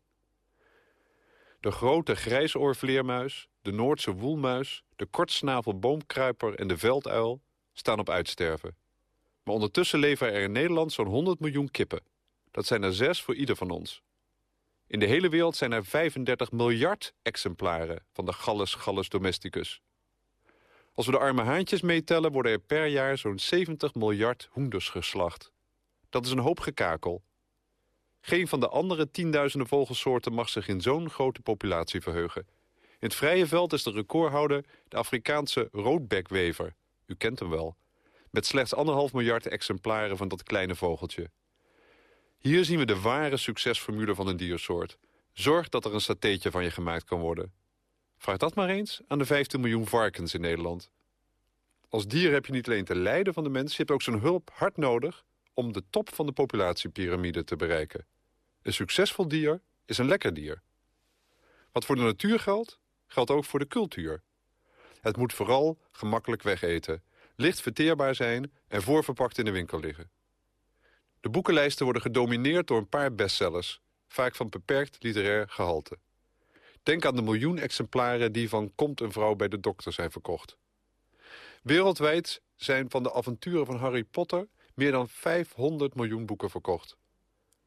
De grote grijsoorvleermuis, de Noordse woelmuis... de kortsnavelboomkruiper en de velduil staan op uitsterven. Maar ondertussen leven er in Nederland zo'n 100 miljoen kippen. Dat zijn er zes voor ieder van ons. In de hele wereld zijn er 35 miljard exemplaren van de Gallus gallus domesticus. Als we de arme haantjes meetellen, worden er per jaar zo'n 70 miljard hoenders geslacht. Dat is een hoop gekakel. Geen van de andere tienduizenden vogelsoorten mag zich in zo'n grote populatie verheugen. In het vrije veld is de recordhouder de Afrikaanse roodbekwever. U kent hem wel. Met slechts anderhalf miljard exemplaren van dat kleine vogeltje. Hier zien we de ware succesformule van een diersoort. Zorg dat er een satéetje van je gemaakt kan worden. Vraag dat maar eens aan de 15 miljoen varkens in Nederland. Als dier heb je niet alleen te lijden van de mens... je hebt ook zijn hulp hard nodig om de top van de populatiepyramide te bereiken. Een succesvol dier is een lekker dier. Wat voor de natuur geldt, geldt ook voor de cultuur. Het moet vooral gemakkelijk wegeten, licht verteerbaar zijn... en voorverpakt in de winkel liggen. De boekenlijsten worden gedomineerd door een paar bestsellers... vaak van beperkt literair gehalte. Denk aan de miljoen exemplaren die van Komt een vrouw bij de dokter zijn verkocht. Wereldwijd zijn van de avonturen van Harry Potter... meer dan 500 miljoen boeken verkocht.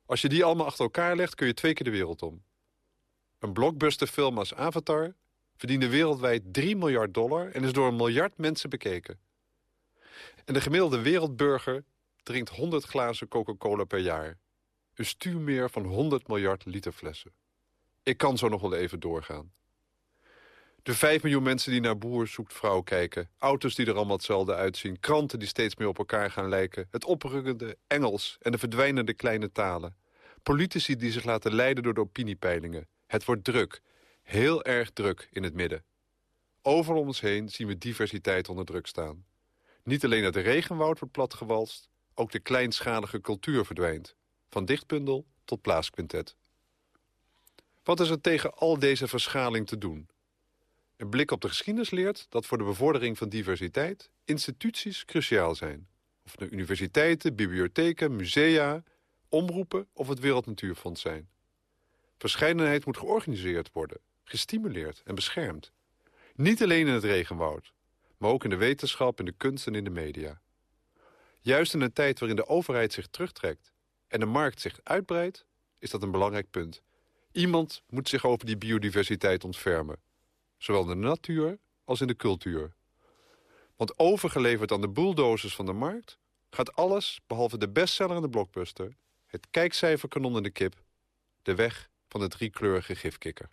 Als je die allemaal achter elkaar legt, kun je twee keer de wereld om. Een blockbusterfilm als Avatar verdiende wereldwijd 3 miljard dollar... en is door een miljard mensen bekeken. En de gemiddelde wereldburger drinkt 100 glazen Coca-Cola per jaar. Een stuurmeer van 100 miljard liter flessen. Ik kan zo nog wel even doorgaan. De 5 miljoen mensen die naar Boer zoekt vrouw kijken. Auto's die er allemaal hetzelfde uitzien. Kranten die steeds meer op elkaar gaan lijken. Het oprukkende Engels en de verdwijnende kleine talen. Politici die zich laten leiden door de opiniepeilingen. Het wordt druk. Heel erg druk in het midden. Over ons heen zien we diversiteit onder druk staan. Niet alleen het regenwoud wordt platgewalst... ook de kleinschalige cultuur verdwijnt. Van dichtbundel tot blaasquintet. Wat is er tegen al deze verschaling te doen? Een blik op de geschiedenis leert dat voor de bevordering van diversiteit... instituties cruciaal zijn. Of het universiteiten, bibliotheken, musea, omroepen of het Wereld Natuurfonds zijn. Verscheidenheid moet georganiseerd worden, gestimuleerd en beschermd. Niet alleen in het regenwoud, maar ook in de wetenschap, in de kunst en in de media. Juist in een tijd waarin de overheid zich terugtrekt en de markt zich uitbreidt... is dat een belangrijk punt. Iemand moet zich over die biodiversiteit ontfermen. Zowel in de natuur als in de cultuur. Want overgeleverd aan de bulldozers van de markt... gaat alles, behalve de bestseller en de blockbuster... het kijkcijferkanon en de kip... de weg van de driekleurige gifkikker.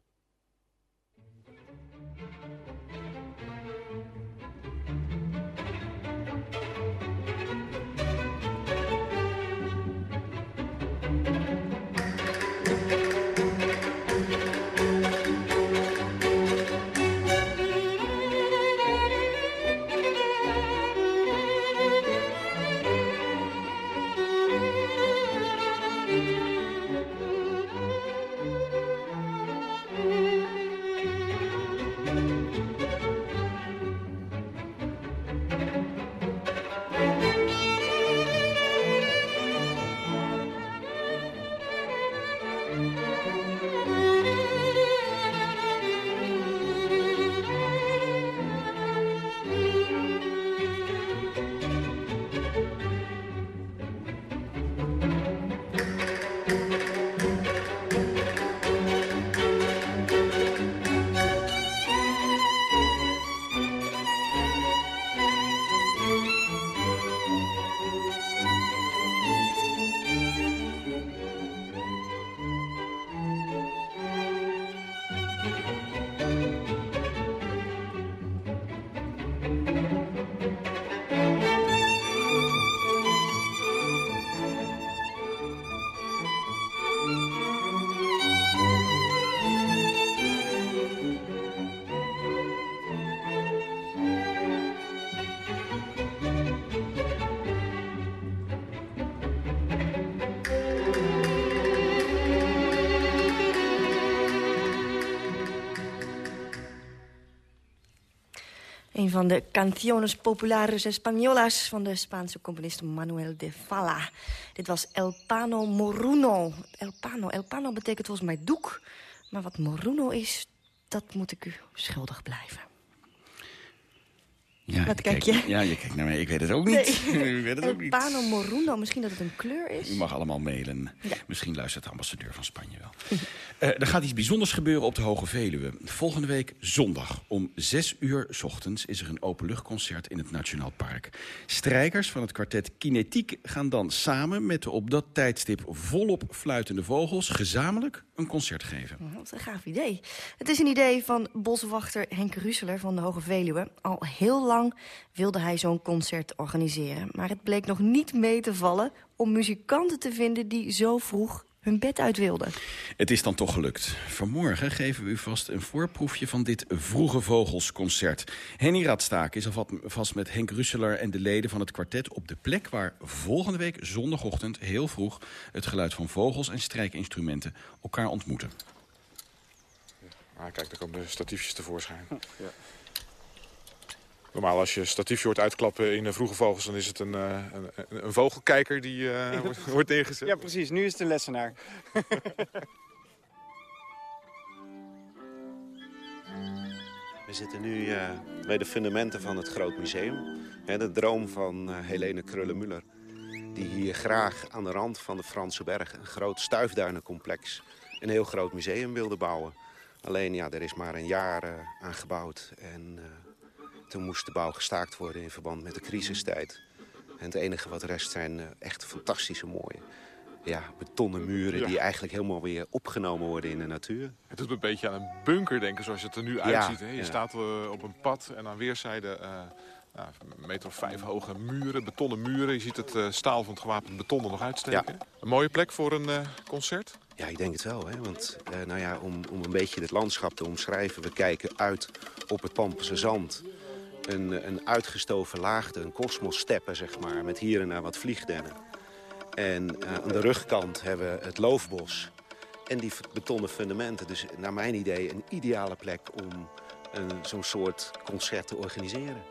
Van de canciones populares españolas van de Spaanse componist Manuel de Falla. Dit was El Pano Moruno. El Pano, El Pano betekent volgens mij doek. Maar wat Moruno is, dat moet ik u schuldig blijven. Ja, Wat je kijk je? Ja, je kijkt naar mij. Ik weet het ook niet. Nee. [LAUGHS] ik weet het El ook niet. Pano Moruno, misschien dat het een kleur is? U mag allemaal mailen. Misschien luistert de ambassadeur van Spanje wel. [LAUGHS] Eh, er gaat iets bijzonders gebeuren op de Hoge Veluwe. Volgende week zondag om 6 uur 's ochtends is er een openluchtconcert in het Nationaal Park. Strijkers van het kwartet Kinetiek gaan dan samen met de op dat tijdstip volop fluitende vogels gezamenlijk een concert geven. Wat een gaaf idee. Het is een idee van boswachter Henk Russeler van de Hoge Veluwe. Al heel lang wilde hij zo'n concert organiseren. Maar het bleek nog niet mee te vallen om muzikanten te vinden die zo vroeg hun bed uit wilden. Het is dan toch gelukt. Vanmorgen geven we u vast een voorproefje van dit Vroege Vogelsconcert. Henny Radstaak is alvast met Henk Russeler en de leden van het kwartet... op de plek waar volgende week zondagochtend heel vroeg... het geluid van vogels en strijkinstrumenten elkaar ontmoeten. Ah, kijk, daar komen de statiefjes tevoorschijn. Normaal als je een statiefje hoort uitklappen in eh, vroege vogels... dan is het een, eh, een, een- een vogelkijker die eh, wordt, wordt neergezet. Ja, precies. Nu is het een lessenaar. [LAUGHS] We zitten nu eh, bij de fundamenten van het Groot Museum. Hè, de droom van eh, Helene Krullenmuller. Die hier graag aan de rand van de Franse bergen... een groot stuifduinencomplex, een heel groot museum wilde bouwen. Alleen, ja, er is maar een jaar aan gebouwd. En eh, toen moest de bouw gestaakt worden in verband met de crisistijd. En het enige wat rest zijn eh, echt fantastische mooie... Ja, betonnen muren Ja. die eigenlijk helemaal weer opgenomen worden in de natuur. Het doet me een beetje aan een bunker denken zoals het er nu Ja, uitziet. Hè? Je ja. staat eh, op een pad en aan weerszijden eh, nou, een meter of vijf hoge muren, betonnen muren. Je ziet het staal van het gewapend beton er nog uitsteken. Een mooie plek voor een concert. Ja, ik denk het wel. Hè? Want nou ja, om, om een beetje het landschap te omschrijven... we kijken uit op het Pampense zand. Een, een uitgestoven laagte, een kosmossteppen, zeg maar... met hier en daar wat vliegdennen. En eh, aan de rugkant hebben we het loofbos en die betonnen fundamenten. Dus naar mijn idee een ideale plek om een- zo'n soort concert te organiseren.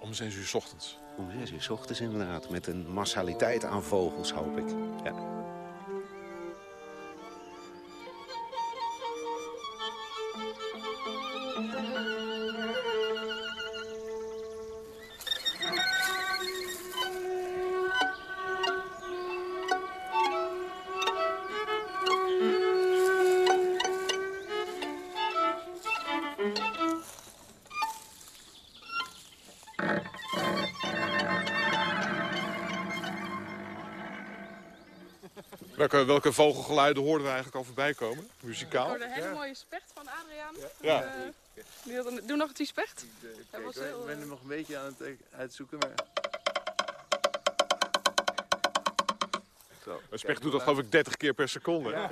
Om zes uur ochtends? Om zes uur ochtends inderdaad. Met een massaliteit aan vogels, hoop ik. Ja. Welke, welke vogelgeluiden hoorden we eigenlijk al voorbij komen? Muzikaal? Oh, de hele mooie specht van Adriaan. Ja. Eh, die doe nog die specht. Was Kijk, heel, ik ben eh, er nog een beetje aan het eh, uitzoeken, maar... Zo, Een specht doet dat geloof ik 30 keer per seconde. [LAUGHS] Ja.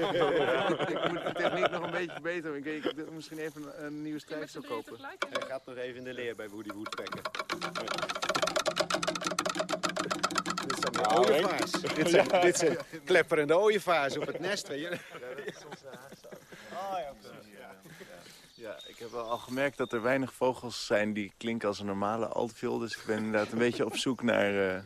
ik moet de techniek nog een beetje beter. Ik, ik, ik misschien even een, een nieuwe strijksel kopen. Hij gaat nog even in de leer bij Woody Woodpecker. Dit zijn de Nou, ooievaars. Henk. Dit zijn, Ja. dit zijn klepperende ooievaars op het nest, weet je. Oh, ja, Ja, ik heb wel al gemerkt dat er weinig vogels zijn die klinken als een normale altviool. Dus ik ben inderdaad een beetje op zoek naar, eh,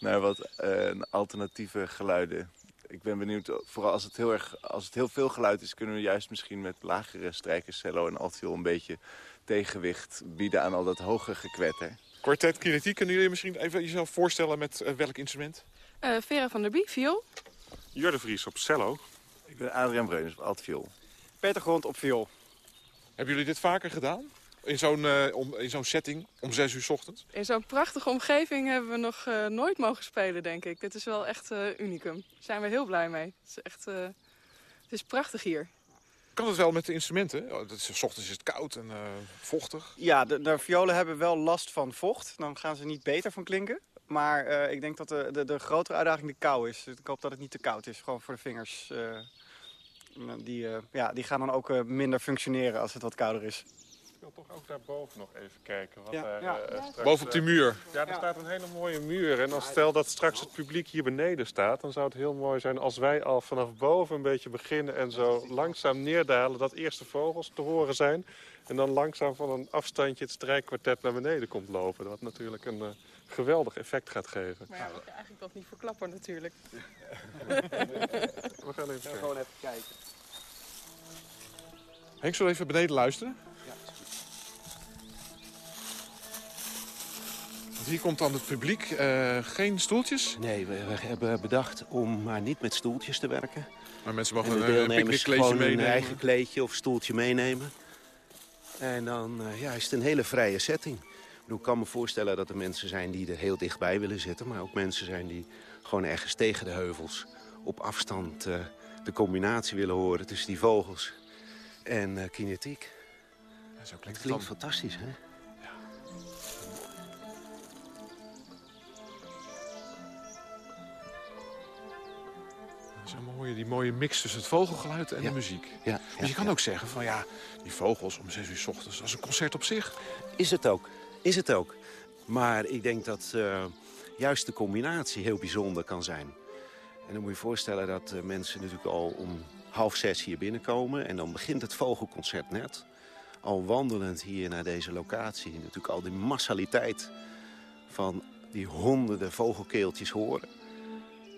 naar wat eh, alternatieve geluiden. Ik ben benieuwd, vooral als het, heel erg, als het heel veel geluid is... kunnen we juist misschien met lagere strijkers, cello en altviool... een beetje tegenwicht bieden aan al dat hoge gekwetter. Quartet Kinetiek, kunnen jullie misschien even jezelf voorstellen met eh, welk instrument? eh, Vera van der Bie, viool. Jurde Vries op cello. Ik ben Adriaan Breunens op altviool. Peter Grond op viool. Hebben jullie dit vaker gedaan? In zo'n eh, om- in zo'n setting om 6 uur 's ochtends? In zo'n prachtige omgeving hebben we nog eh, nooit mogen spelen, denk ik. Dit is wel echt unicum. Daar zijn we heel blij mee. Het is echt... eh, het is prachtig hier. Kan het wel met de instrumenten? Oh, is, 's ochtends is het koud en eh, vochtig. Ja, de, de violen hebben wel last van vocht. Dan gaan ze niet beter van klinken. Maar eh, ik denk dat de, de, de grotere uitdaging de kou is. Ik hoop dat het niet te koud is, gewoon voor de vingers. eh, die, ja, die gaan dan ook minder functioneren als het wat kouder is. Ik wil toch ook daarboven nog even kijken. Wat Ja. daar, Ja. eh, straks, Boven op die eh, muur. Ja, er staat een hele mooie muur. En als stel dat straks het publiek hier beneden staat... dan zou het heel mooi zijn als wij al vanaf boven een beetje beginnen... en zo langzaam neerdalen, dat eerst de vogels te horen zijn... en dan langzaam van een afstandje het strijkkwartet naar beneden komt lopen. Wat natuurlijk een eh, geweldig effect gaat geven. Maar ja, we eigenlijk dat niet verklappen natuurlijk. [LAUGHS] We gaan even kijken. Gewoon even kijken. Henk, zullen we even beneden luisteren? Hier komt dan het publiek. eh, geen stoeltjes? Nee, we, we hebben bedacht om maar niet met stoeltjes te werken. Maar mensen En mogen de een, eh, picknickkleedje eigen kleedje of stoeltje meenemen. En dan eh, ja, is het een hele vrije setting. Ik, kan me voorstellen dat er mensen zijn die er heel dichtbij willen zitten... maar ook mensen zijn die gewoon ergens tegen de heuvels... op afstand de combinatie willen horen tussen die vogels en kinetiek. zo Het klinkt fantastisch, hè? Zo mooi, die mooie mix tussen het vogelgeluid en Ja. de muziek. Ja, dus je kan ook zeggen van ja, die vogels om 6 uur 's ochtends, dat is een concert op zich. Is het ook. Is het ook. Maar ik denk dat eh, juist de combinatie heel bijzonder kan zijn. En dan moet je je voorstellen dat eh, mensen natuurlijk al om half zes hier binnenkomen. En dan begint het vogelconcert net. Al wandelend hier naar deze locatie. Natuurlijk al die massaliteit van die honderden vogelkeeltjes horen.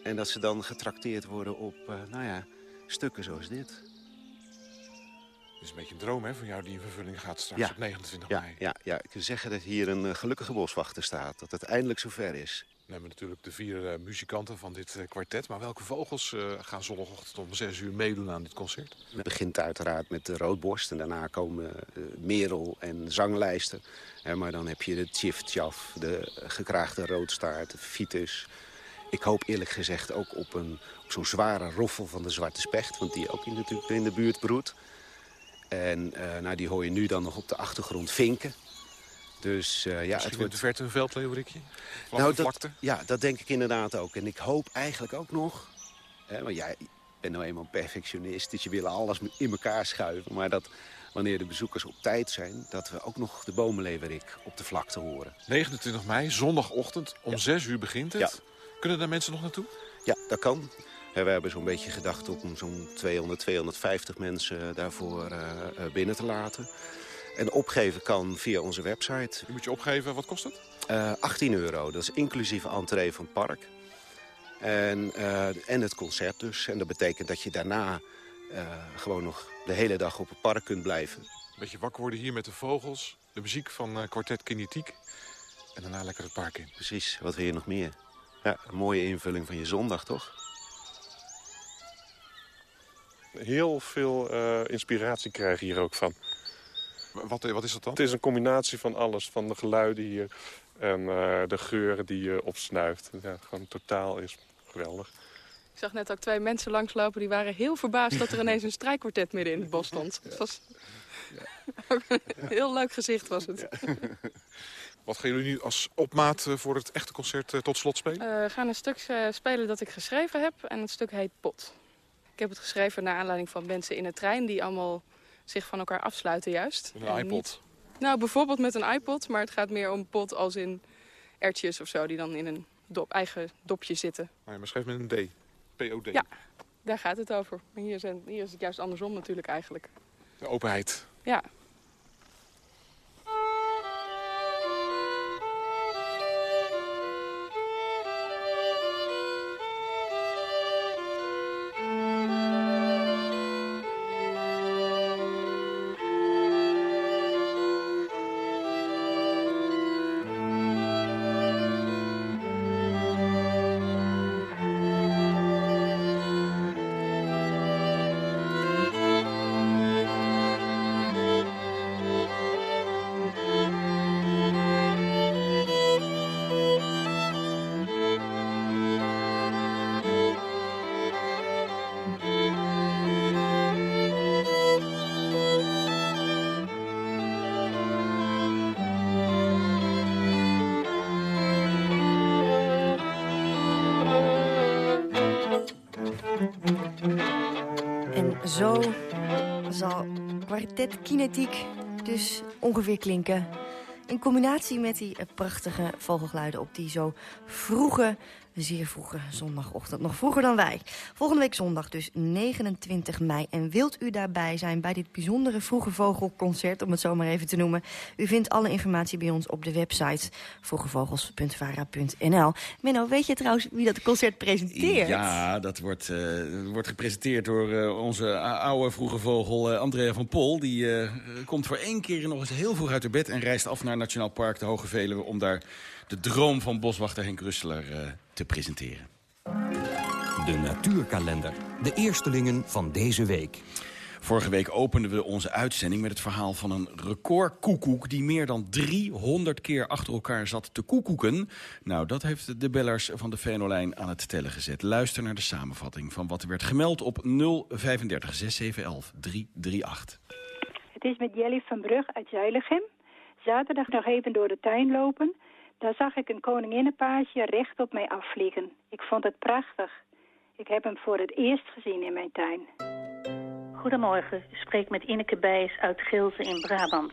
En dat ze dan getrakteerd worden op, eh, nou ja, stukken zoals dit. Het is een beetje een droom hè, van jou die in vervulling gaat straks op 29 ja, mei. Ja, ja, ik kan zeggen dat hier een eh, gelukkige boswachter staat. Dat het eindelijk zover is. We hebben natuurlijk de vier eh, muzikanten van dit kwartet. Maar welke vogels gaan zondagochtend om 6 uur meedoen aan dit concert? Het begint uiteraard met de roodborst. En daarna komen merel en zanglijsten. Maar dan heb je de tjiftjaf, de gekraagde roodstaart, de fitus. Ik hoop eerlijk gezegd ook op, een, op zo'n zware roffel van de zwarte specht. Want die ook in, natuurlijk in de buurt broedt. En eh, nou, die hoor je nu dan nog op de achtergrond vinken. Dus eh, ja, Misschien het wordt... de verte een veldleeuwerikje? Nou, dat, vlakte? ja, dat denk ik inderdaad ook. En ik hoop eigenlijk ook nog... Hè, want jij bent nou eenmaal een perfectionist, dus je wil alles in elkaar schuiven. Maar dat wanneer de bezoekers op tijd zijn... dat we ook nog de bomenleverik op de vlakte horen. 29 mei, zondagochtend, om 6 uur begint het. Kunnen daar mensen nog naartoe? Ja, dat kan. We hebben zo'n beetje gedacht om zo'n 200, 250 mensen daarvoor eh, eh, binnen te laten. En opgeven kan via onze website. Je moet je opgeven, wat kost het? Eh, 18 euro, dat is inclusief entree van het park. En, eh, en het concert dus. En dat betekent dat je daarna eh, gewoon nog de hele dag op het park kunt blijven. Een beetje wakker worden hier met de vogels, de muziek van eh, kwartet Kinetiek. En daarna lekker het park in. Precies, wat wil je nog meer? Ja, een mooie invulling van je zondag, toch? Heel veel eh, inspiratie krijg je hier ook van. Wat, wat is dat dan? Het is een combinatie van alles. Van de geluiden hier en eh, de geuren die je opsnuift. Ja, gewoon totaal is geweldig. Ik zag net ook twee mensen langslopen die waren heel verbaasd dat er ineens een strijkkwartet midden in het bos stond. Het was [LAUGHS] een heel leuk gezicht was het. Wat gaan jullie nu als opmaat eh, voor het echte concert eh, tot slot spelen? Eh, we gaan een stuk spelen dat ik geschreven heb en het stuk heet Pot. Ik heb het geschreven naar aanleiding van mensen in de trein die allemaal zich van elkaar afsluiten juist. Een En iPod. niet- Nou, bijvoorbeeld met een iPod, maar het gaat meer om pot als in ertjes of zo... die dan in een dop, eigen dopje zitten. Nee, maar schrijf met een D. P-O-D. Ja, daar gaat het over. Maar hier, zijn, hier is het juist andersom natuurlijk eigenlijk. De openheid. Ja. Zo zal kwartet kinetiek dus ongeveer klinken. In combinatie met die prachtige vogelgeluiden op die zo vroege, zeer vroege zondagochtend. Nog vroeger dan wij. Volgende week zondag dus 29 mei. En wilt u daarbij zijn bij dit bijzondere vroege vogelconcert, om het zo maar even te noemen? U vindt alle informatie bij ons op de website vroegevogels.vara.nl. Menno, weet je trouwens wie dat concert presenteert? Ja, dat wordt, eh, wordt gepresenteerd door eh, onze oude vroege vogel eh, Andrea van Pol. Die komt voor één keer nog eens heel vroeg uit haar bed... en reist af naar Nationaal Park de Hoge Veluwe... om daar de droom van boswachter Henk Rusteler eh, te presenteren. De natuurkalender. De eerstelingen van deze week. Vorige week openden we onze uitzending met het verhaal van een recordkoekoek... die meer dan 300 keer achter elkaar zat te koekoeken. Nou, dat heeft de bellers van de Venolijn aan het tellen gezet. Luister naar de samenvatting van wat er werd gemeld op 035 6711 338. Het is met Jelly van Brug uit Zuilichem. Zaterdag nog even door de tuin lopen. Daar zag ik een koninginnenpaasje recht op mij afvliegen. Ik vond het prachtig. Ik heb hem voor het eerst gezien in mijn tuin. Goedemorgen, ik spreek met Ineke Bijs uit Gilze in Brabant.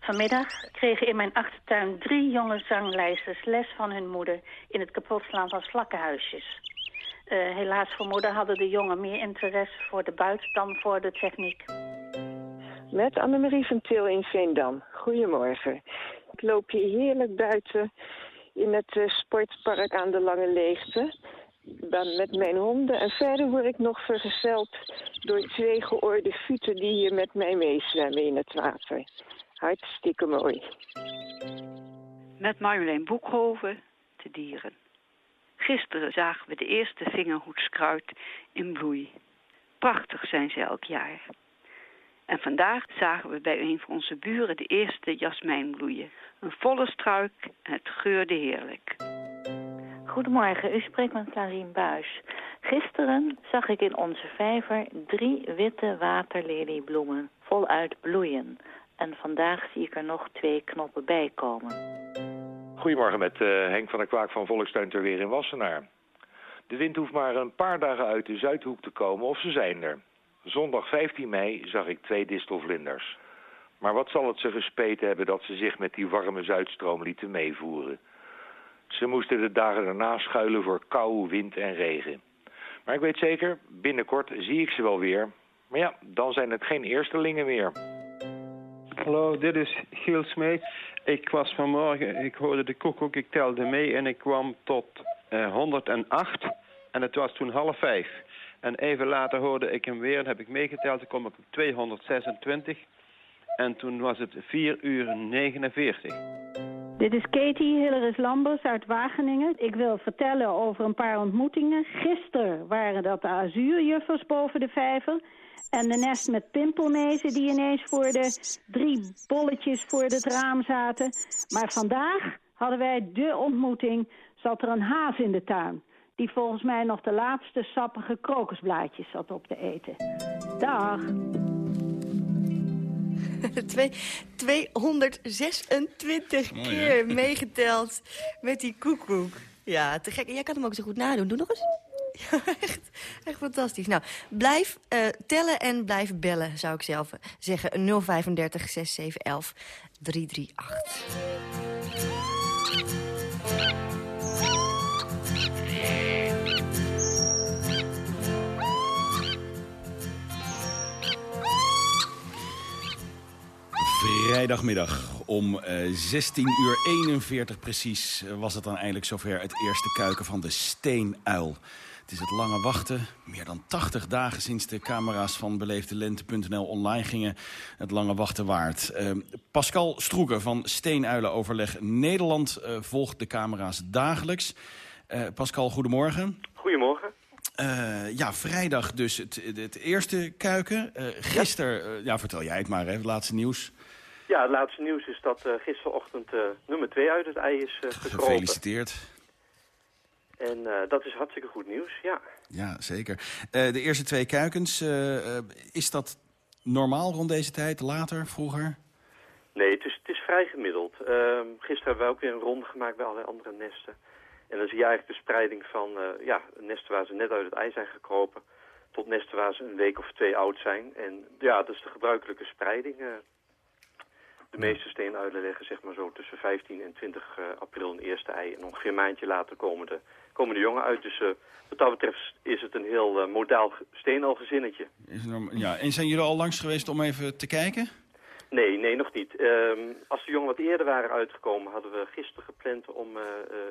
Vanmiddag kregen in mijn achtertuin drie jonge zanglijsters les van hun moeder in het kapotslaan van slakkenhuisjes. Eh, helaas voor moeder hadden de jongen meer interesse voor de buit dan voor de techniek. Met Annemarie van Til in Veendam. Goedemorgen. Loop hier heerlijk buiten in het eh, sportpark aan de Lange Leegte. Dan met mijn honden. En verder word ik nog vergezeld door twee geoorde futen die hier met mij meezwemmen in het water. Hartstikke mooi. Met Marjolein Boekhoven te dieren. Gisteren zagen we de eerste vingerhoedskruid in bloei. Prachtig zijn ze elk jaar. En vandaag zagen we bij een van onze buren de eerste jasmijn bloeien. Een volle struik en het geurde heerlijk. Goedemorgen, u spreekt met Clarien Buis. Gisteren zag ik in onze vijver drie witte waterleliebloemen voluit bloeien. En vandaag zie ik er nog twee knoppen bij komen. Goedemorgen met eh, Henk van der Kwaak van Volkstuin ter Weer in Wassenaar. De wind hoeft maar een paar dagen uit de Zuidhoek te komen of ze zijn er. Zondag 15 mei zag ik twee distelvlinders. Maar wat zal het ze gespeten hebben dat ze zich met die warme Zuidstroom lieten meevoeren. Ze moesten de dagen daarna schuilen voor kou, wind en regen. Maar ik weet zeker, binnenkort zie ik ze wel weer. Maar ja, dan zijn het geen eerstelingen meer. Hallo, dit is Giel Smeet. Ik was vanmorgen, ik hoorde de koekoek, ik telde mee en ik kwam tot eh, 108. En het was toen half vijf. En even later hoorde ik hem weer en heb ik meegeteld. Toen kom ik op 226. En toen was het 4 uur 49. Dit is Katie Hilleris Lambers uit Wageningen. Ik wil vertellen over een paar ontmoetingen. Gisteren waren dat de azuurjuffers boven de vijver. En de nest met pimpelmezen die ineens voor de drie bolletjes voor het raam zaten. Maar vandaag hadden wij de ontmoeting, zat er een haas in de tuin. Die volgens mij nog de laatste sappige krokusblaadjes zat op te eten. Dag. [LAUGHS] Twee- 226 Mooi, hè? keer [LAUGHS] meegeteld met die koekoek. Ja, te gek. Jij kan hem ook zo goed nadoen. Doe nog eens. [LAUGHS] Ja, echt, echt fantastisch. Nou, blijf eh, tellen en blijf bellen, zou ik zelf zeggen. 035 6711 338. Vrijdagmiddag om eh 16 uur 41 precies eh, was het dan eindelijk zover het eerste kuiken van de steenuil. Het is het lange wachten, meer dan 80 dagen sinds de camera's van beleefdelente.nl online gingen. Het lange wachten waard. Eh, Pascal Stroeken van Steenuilenoverleg Nederland eh, volgt de camera's dagelijks. Eh, Pascal, goedemorgen. Goedemorgen. Eh, ja, vrijdag dus het, het eerste kuiken. Eh gisteren, eh, ja, vertel jij het maar, hè, het laatste nieuws. Ja, het laatste nieuws is dat eh, gisterochtend eh, nummer 2 uit het ei is eh gekropen. Gefeliciteerd. En dat is hartstikke goed nieuws, ja. Ja, zeker. De eerste twee kuikens, is dat normaal rond deze tijd? Later, vroeger? Nee, het is, het is vrij gemiddeld. Ehm, gisteren hebben we ook weer een ronde gemaakt bij allerlei andere nesten. En dan zie je eigenlijk de spreiding van ja, nesten waar ze net uit het ei zijn gekropen... tot nesten waar ze een week of twee oud zijn. En ja, dat is de gebruikelijke spreiding. De meeste steenuilen leggen zeg maar zo tussen 15 en 20 eh, april een eerste ei. En ongeveer een maandje later komen de, komen de jongen uit. Dus eh, wat dat betreft is het een heel eh, modaal steenuilgezinnetje. Is ja. En zijn jullie al langs geweest om even te kijken? Nee, nee, nog niet. Ehm, als de jongen wat eerder waren uitgekomen, hadden we gisteren gepland om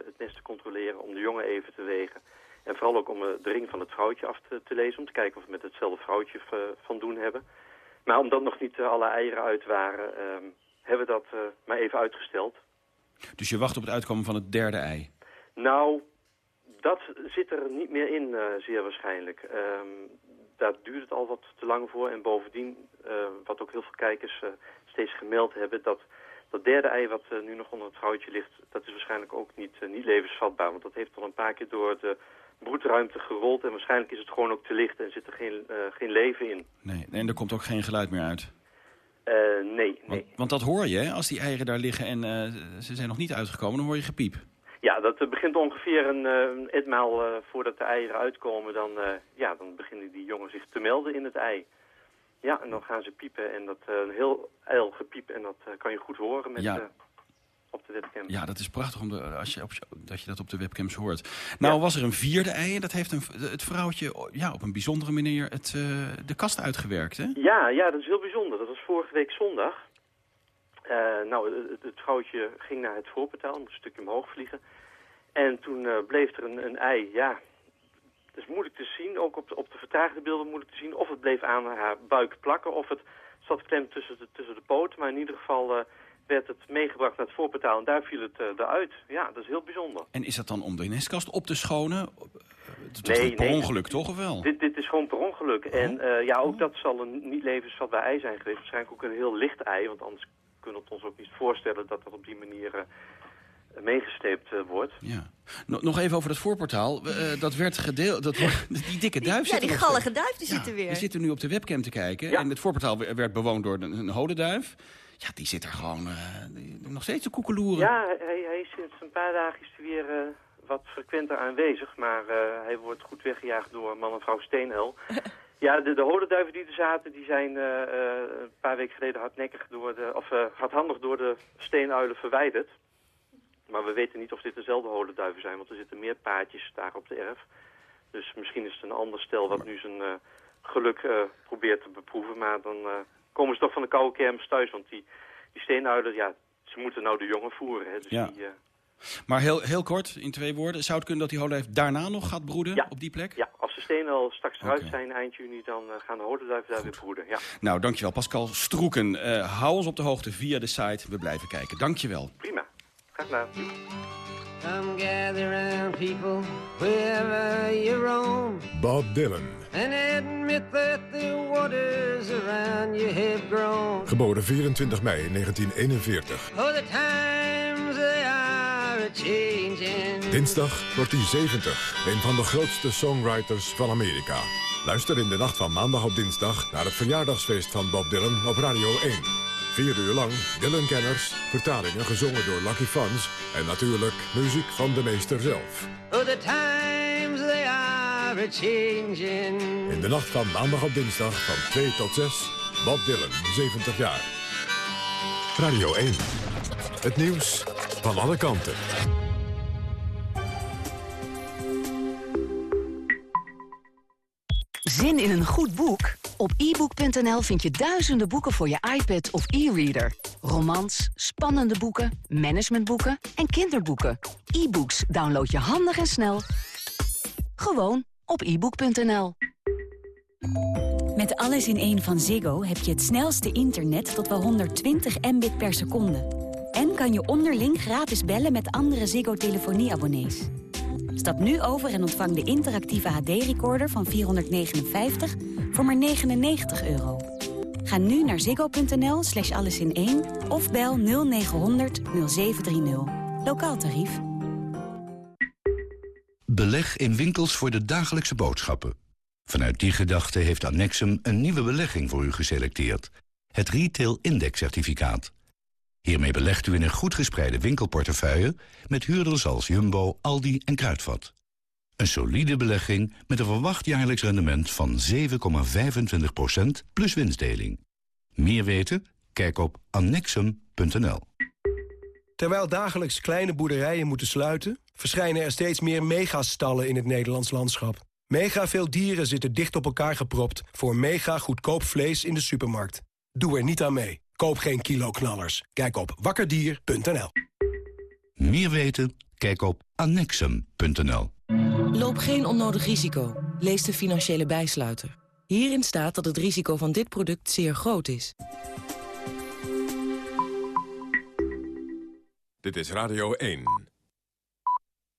het nest te controleren, om de jongen even te wegen. En vooral ook om de ring van het vrouwtje af te, te lezen, om te kijken of we met hetzelfde vrouwtje van doen hebben. Maar omdat nog niet alle eieren uit waren, ehm, hebben dat eh, maar even uitgesteld. Dus je wacht op het uitkomen van het derde ei. Nou, dat zit er niet meer in, eh, zeer waarschijnlijk. Ehm, daar duurt het al wat te lang voor. En bovendien, eh, wat ook heel veel kijkers steeds gemeld hebben... dat dat derde ei wat nu nog onder het vrouwtje ligt... dat is waarschijnlijk ook niet, niet levensvatbaar. Want dat heeft al een paar keer door de broedruimte gerold... en waarschijnlijk is het gewoon ook te licht en zit er geen, geen leven in. Nee, en er komt ook geen geluid meer uit. Eh, nee, nee. Want dat hoor je, hè? als die eieren daar liggen en eh, ze zijn nog niet uitgekomen, dan hoor je gepiep. Ja, dat eh, begint ongeveer een, een etmaal voordat de eieren uitkomen. Dan, ja, dan beginnen die jongen zich te melden in het ei. Ja, en dan gaan ze piepen en dat een heel ijl gepiep. En dat kan je goed horen met, Ja. Op de webcam. Ja, dat is prachtig om de, als je op, dat je dat op de webcams hoort. Nou was er een vierde ei en dat heeft een, het vrouwtje ja, op een bijzondere manier het, eh, de kast uitgewerkt. Hè? Ja, ja, dat is heel bijzonder. Dat was vorige week zondag. Eh, nou, het, het vrouwtje ging naar het voorportaal, moest een stukje omhoog vliegen. En toen eh, bleef er een, een ei, ja, het is moeilijk te zien, ook op de, op de vertraagde beelden moeilijk te zien, of het bleef aan haar buik plakken, of het zat klem tussen de, tussen de poten. Maar in ieder geval werd het meegebracht naar het voorportaal en daar viel het eh, eruit. Ja, dat is heel bijzonder. En is dat dan om de nestkast op te schonen? Het was Nee, toch per nee. ongeluk, toch? Of wel? Dit, dit is gewoon per ongeluk. En eh, ja, ook dat zal een niet levensvatbaar ei zijn geweest. Waarschijnlijk ook een heel licht ei, want anders kunnen we het ons ook niet voorstellen dat dat op die manier eh, meegesleept eh, wordt. Ja. Nog- nog even over dat voorportaal. Eh, dat werd gedeeld. Dat, [LAUGHS] die dikke duif Ja, zit die er nog gallige duif die zit er We weer. zitten nu op de webcam te kijken. En het voorportaal we- werd bewoond door een, een hodenduif. Ja, die zit er gewoon eh, die- nog steeds te koekeloeren. Ja, hij, hij is sinds een paar dagen is hij weer eh, wat frequenter aanwezig. Maar eh, hij wordt goed weggejaagd door man en vrouw Steenel. [LAUGHS] ja, de, de holenduiven die er zaten, die zijn een paar weken geleden hardnekkig door de, of hardhandig door de steenuilen verwijderd. Maar we weten niet of dit dezelfde holenduiven zijn, want er zitten meer paadjes daar op de erf. Dus misschien is het een ander stel wat nu zijn geluk probeert te beproeven. Maar dan komen ze toch van de koude kermis thuis, want die, die steenuilen, ja, ze moeten nou de jongen voeren. Hè, dus Ja. die, eh, Maar heel, heel kort, in twee woorden. Zou het kunnen dat die hodenduif daarna nog gaat broeden op die plek? ja, als de stenen al straks eruit zijn eind juni, dan eh, gaan de holenduiven daar weer broeden. Ja, Nou, dankjewel. Pascal Stroeken. Eh, hou ons op de hoogte via de site. We blijven kijken. Dankjewel. prima. Graag gedaan. Come gather round people wherever you roam Bob Dylan. and admit that the waters around you have grown. Geboren 24 mei 1941. Oh, the times they are changing. Dinsdag wordt hij 70, een van de grootste songwriters van Amerika. Luister in de nacht van maandag op dinsdag naar het verjaardagsfeest van Bob Dylan op Radio 1. Vier uur lang Dylan-kenners, vertalingen gezongen door Lucky Fans... en natuurlijk muziek van de meester zelf. Oh, the times they are a-changing. In de nacht van maandag op dinsdag van 2 tot 6, Bob Dylan, 70 jaar. Radio 1, het nieuws van alle kanten. Zin in een goed boek? Op ebook.nl vind je duizenden boeken voor je iPad of e-reader. Romans, spannende boeken, managementboeken en kinderboeken. E-books download je handig en snel. Gewoon op ebook.nl. Met alles in één van Ziggo heb je het snelste internet tot wel 120 mbit per seconde. En kan je onderling gratis bellen met andere Ziggo-telefonieabonnees. Stap nu over en ontvang de interactieve HD-recorder van 459 voor maar 99 euro. Ga nu naar ziggo.nl slash alles in één of bel 0900 0730. Lokaal tarief. Beleg in winkels voor de dagelijkse boodschappen. Vanuit die gedachte heeft Annexum een nieuwe belegging voor u geselecteerd. Het Retail Index Certificaat. Hiermee belegt u in een goed gespreide winkelportefeuille... met huurders als Jumbo, Aldi en Kruidvat. Een solide belegging met een verwacht jaarlijks rendement van 7,25% plus winstdeling. Meer weten? Kijk op annexum.nl. Terwijl dagelijks kleine boerderijen moeten sluiten... verschijnen er steeds meer megastallen in het Nederlands landschap. Mega veel dieren zitten dicht op elkaar gepropt... voor mega goedkoop vlees in de supermarkt. Doe er niet aan mee. Koop geen kiloknallers. Kijk op wakkerdier.nl. Meer weten? Kijk op annexum.nl. Loop geen onnodig risico. Lees de financiële bijsluiter. Hierin staat dat het risico van dit product zeer groot is. Dit is Radio 1.